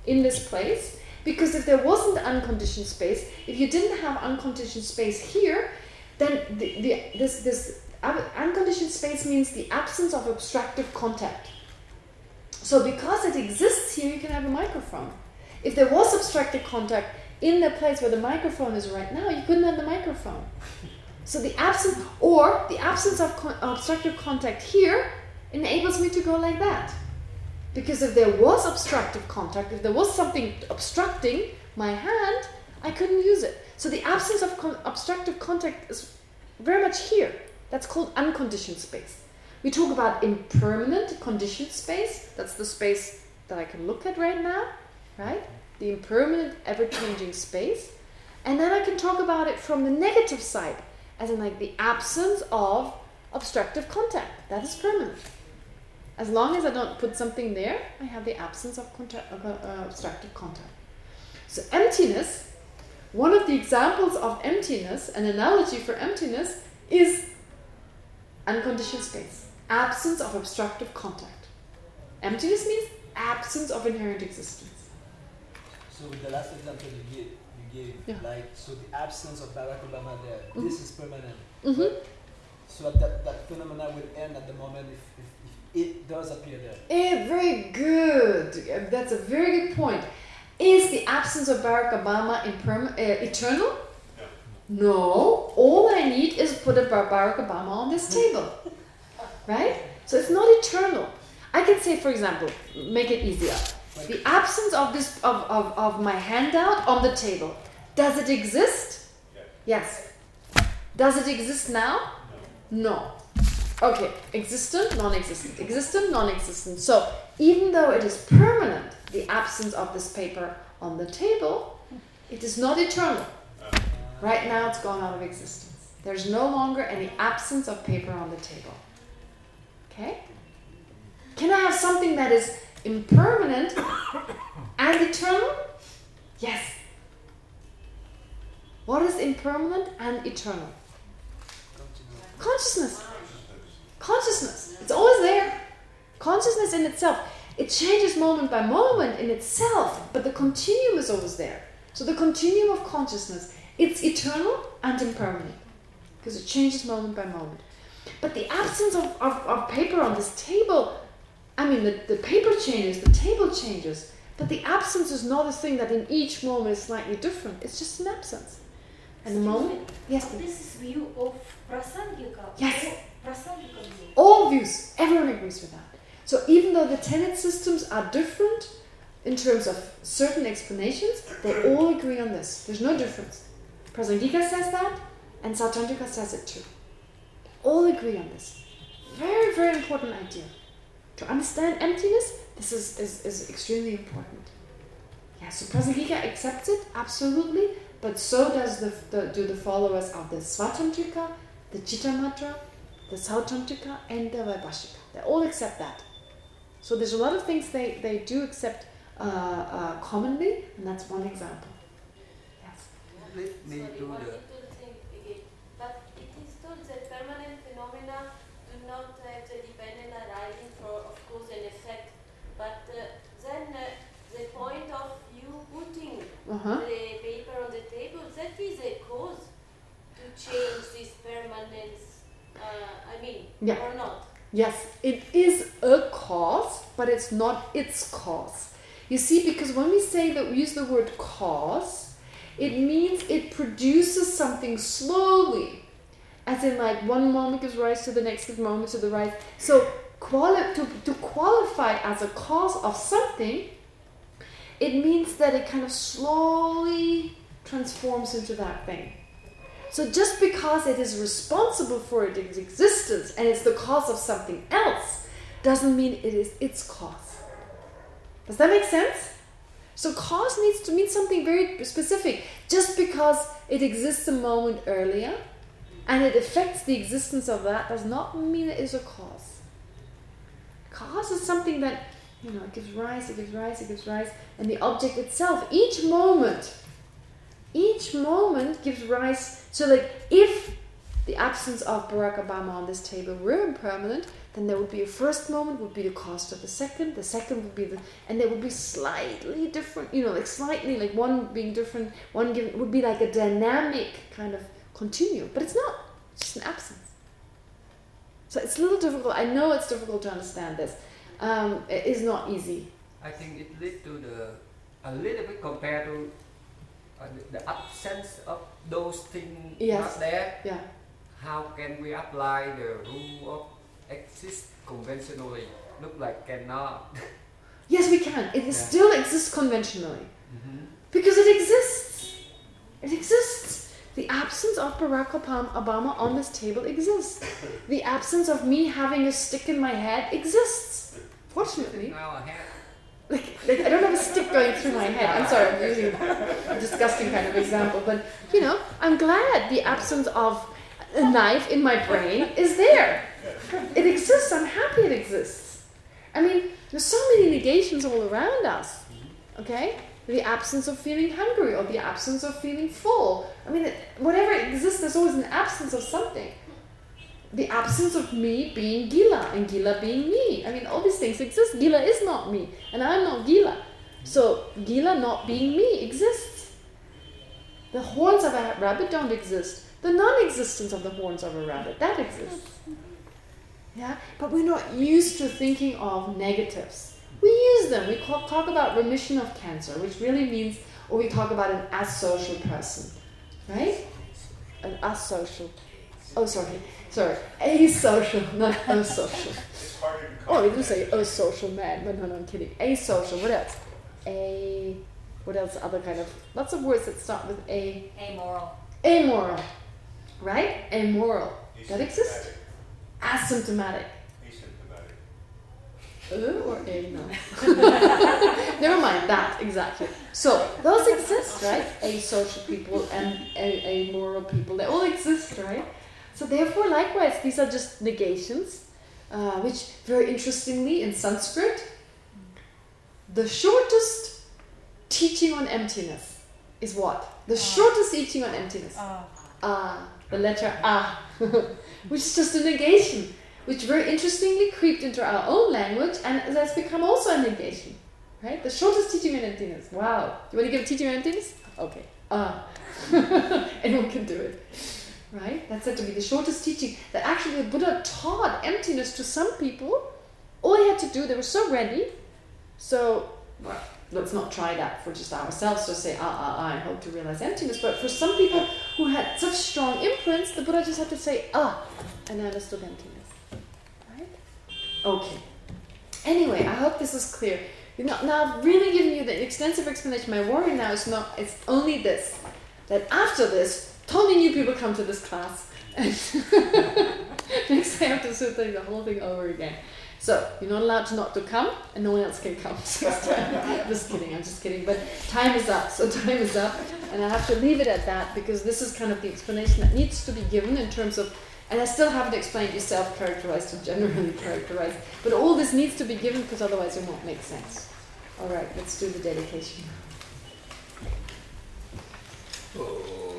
in this place. Because if there wasn't unconditioned space, if you didn't have unconditioned space here, then the, the, this, this unconditioned space means the absence of obstructive contact. So because it exists here, you can have a microphone. If there was obstructive contact in the place where the microphone is right now, you couldn't have the microphone. So the absence, or the absence of con- obstructive contact here enables me to go like that. Because if there was obstructive contact, if there was something obstructing my hand, I couldn't use it. So the absence of con- obstructive contact is very much here. That's called unconditioned space. We talk about impermanent conditioned space. That's the space that I can look at right now, right? The impermanent, ever-changing space. And then I can talk about it from the negative side, as in like the absence of obstructive contact. That is permanent. As long as I don't put something there, I have the absence of contact, uh, obstructive contact. So emptiness, one of the examples of emptiness, an analogy for emptiness, is unconditioned space. Absence of obstructive contact. Emptiness means absence of inherent existence. So with the last example you gave, you gave Yeah. like so the absence of Barack Obama there, Mhm. this is permanent. Mhm. So that that phenomena will end at the moment if, if, if it does appear there. Eh, very good. That's a very good point. Is the absence of Barack Obama imperm- uh, eternal? No. All I need is put a Barack Obama on this table. Right? So it's not eternal. I can say, for example, make it easier. The absence of this of, of, of my handout on the table. Does it exist? Yes. Does it exist now? No. Okay, existent, non-existent, existent, non-existent. So even though it is permanent, the absence of this paper on the table, it is not eternal. Right now it's gone out of existence. There's no longer any absence of paper on the table. Okay? Can I have something that is impermanent and eternal? Yes. What is impermanent and eternal? Consciousness. Consciousness. It's always there. Consciousness in itself. It changes moment by moment in itself, but the continuum is always there. So the continuum of consciousness, it's eternal and impermanent. Because it changes moment by moment. But the absence of, of, of paper on this table, I mean, the, the paper changes, the table changes, but the absence is not a thing that in each moment is slightly different. It's just an absence. And the moment, yes. This is view of Prasangika. Yes. Prasangika view. all views, everyone agrees with that. So even though the tenet systems are different in terms of certain explanations, they all agree on this. There's no difference. Prasangika says that, and Sautrantika says it too. All agree on this. Very, very important idea. To understand emptiness, this is, is, is extremely important. Yeah, so Prasangika accepts it, absolutely, but so does the, the do the followers of the Svatantrika, the Chittamatra, the Sautrantika, and the Vaibhashika. They all accept that. So there's a lot of things they, they do accept uh, uh, commonly, and that's one example. Yes. Sorry, to one the little thing again. But it is told that permanent phenomena do not have the dependent arising for of cause and effect. But uh, then uh, the point of you Uh-huh. the paper on the table, that is a cause to change this permanence. Uh, I mean, Yeah. or not. Yes, it is a cause, but it's not its cause. You see, because when we say that we use the word cause, it means it produces something slowly. As in like one moment gives rise to the next moment to the rise. So quali- to, to qualify as a cause of something, it means that it kind of slowly transforms into that thing. So just because it is responsible for its existence and it's the cause of something else, doesn't mean it is its cause. Does that make sense? So cause needs to mean something very specific. Just because it exists a moment earlier and it affects the existence of that does not mean it is a cause. Cause is something that, you know, it gives rise, it gives rise, it gives rise, and the object itself, each moment, each moment gives rise. So like if the absence of Barack Obama on this table were impermanent, then there would be a first moment would be the cost of the second, the second would be the, and they would be slightly different, you know, like slightly, like one being different, one would be like a dynamic kind of continuum, but it's not, it's just an absence. So it's a little difficult, I know it's difficult to understand this. Um, it is not easy. I think it leads to the a little bit compared to uh, the, absence of those things Yes. not there. Yeah. How can we apply the rule of exist conventionally? Look like cannot. Yes, we can. It Yeah. still exists conventionally. Mhm. Because it exists. It exists. The absence of Barack Obama on this table exists. The absence of me having a stick in my head exists. Fortunately. I. Like, like, I don't have a stick going through my head. I'm sorry, I'm using a disgusting kind of example. But, you know, I'm glad the absence of a knife in my brain is there. It exists. I'm happy it exists. I mean, there's so many negations all around us. Okay? The absence of feeling hungry or the absence of feeling full. I mean, whatever exists, there's always an absence of something. The absence of me being Gila and Gila being me. I mean, all these things exist. Gila is not me and I'm not Gila. So, Gila not being me exists. The horns of a rabbit don't exist. The non-existence of the horns of a rabbit, that exists. Yeah, but we're not used to thinking of negatives. We use them. We talk about remission of cancer, which really means, or we talk about an asocial person, right? An asocial. Oh, sorry, sorry, asocial, not asocial. It's harder to Oh, you do say asocial man, but no, no, I'm kidding. Asocial. What else? A. What else? Other kind of lots of words that start with a. Amoral. Amoral, right? Amoral. That exists. Asymptomatic. Asymptomatic. Uh, or a no. Never mind that exactly. So those exist, right? Asocial people and a amoral people. They all exist, right? So therefore, likewise, these are just negations, uh, which very interestingly in Sanskrit, the shortest teaching on emptiness is what? The shortest teaching on emptiness. Ah. Ah, the letter ah, which is just a negation. which very interestingly creeped into our own language and has become also a negation. Right? The shortest teaching on emptiness. Wow. Do You want to give a teaching on emptiness? Okay. Ah. Anyone can do it. Right? That's said to be the shortest teaching. That actually the Buddha taught emptiness to some people. All he had to do, they were so ready. So, well, let's not try that for just ourselves to say, ah, ah, ah, I hope to realize emptiness. But for some people who had such strong imprints, the Buddha just had to say, ah, and I understood emptiness. Right? Okay. Anyway, I hope this is clear. You know, now I've really given you the extensive explanation. My worry now is not, it's only this. That after this, totally new people come to this class. And next I have to sit the whole thing over again. So, you're not allowed to not to come, and no one else can come. just kidding, I'm just kidding. But time is up, so time is up. And I have to leave it at that, because this is kind of the explanation that needs to be given in terms of and I still haven't explained yourself characterized or generally characterized. But all this needs to be given because otherwise it won't make sense. All right, let's do the dedication. Oh.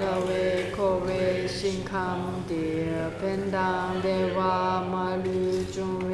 Yahweh Kowe Shinkam Dear Pendang Dewa Malu Jung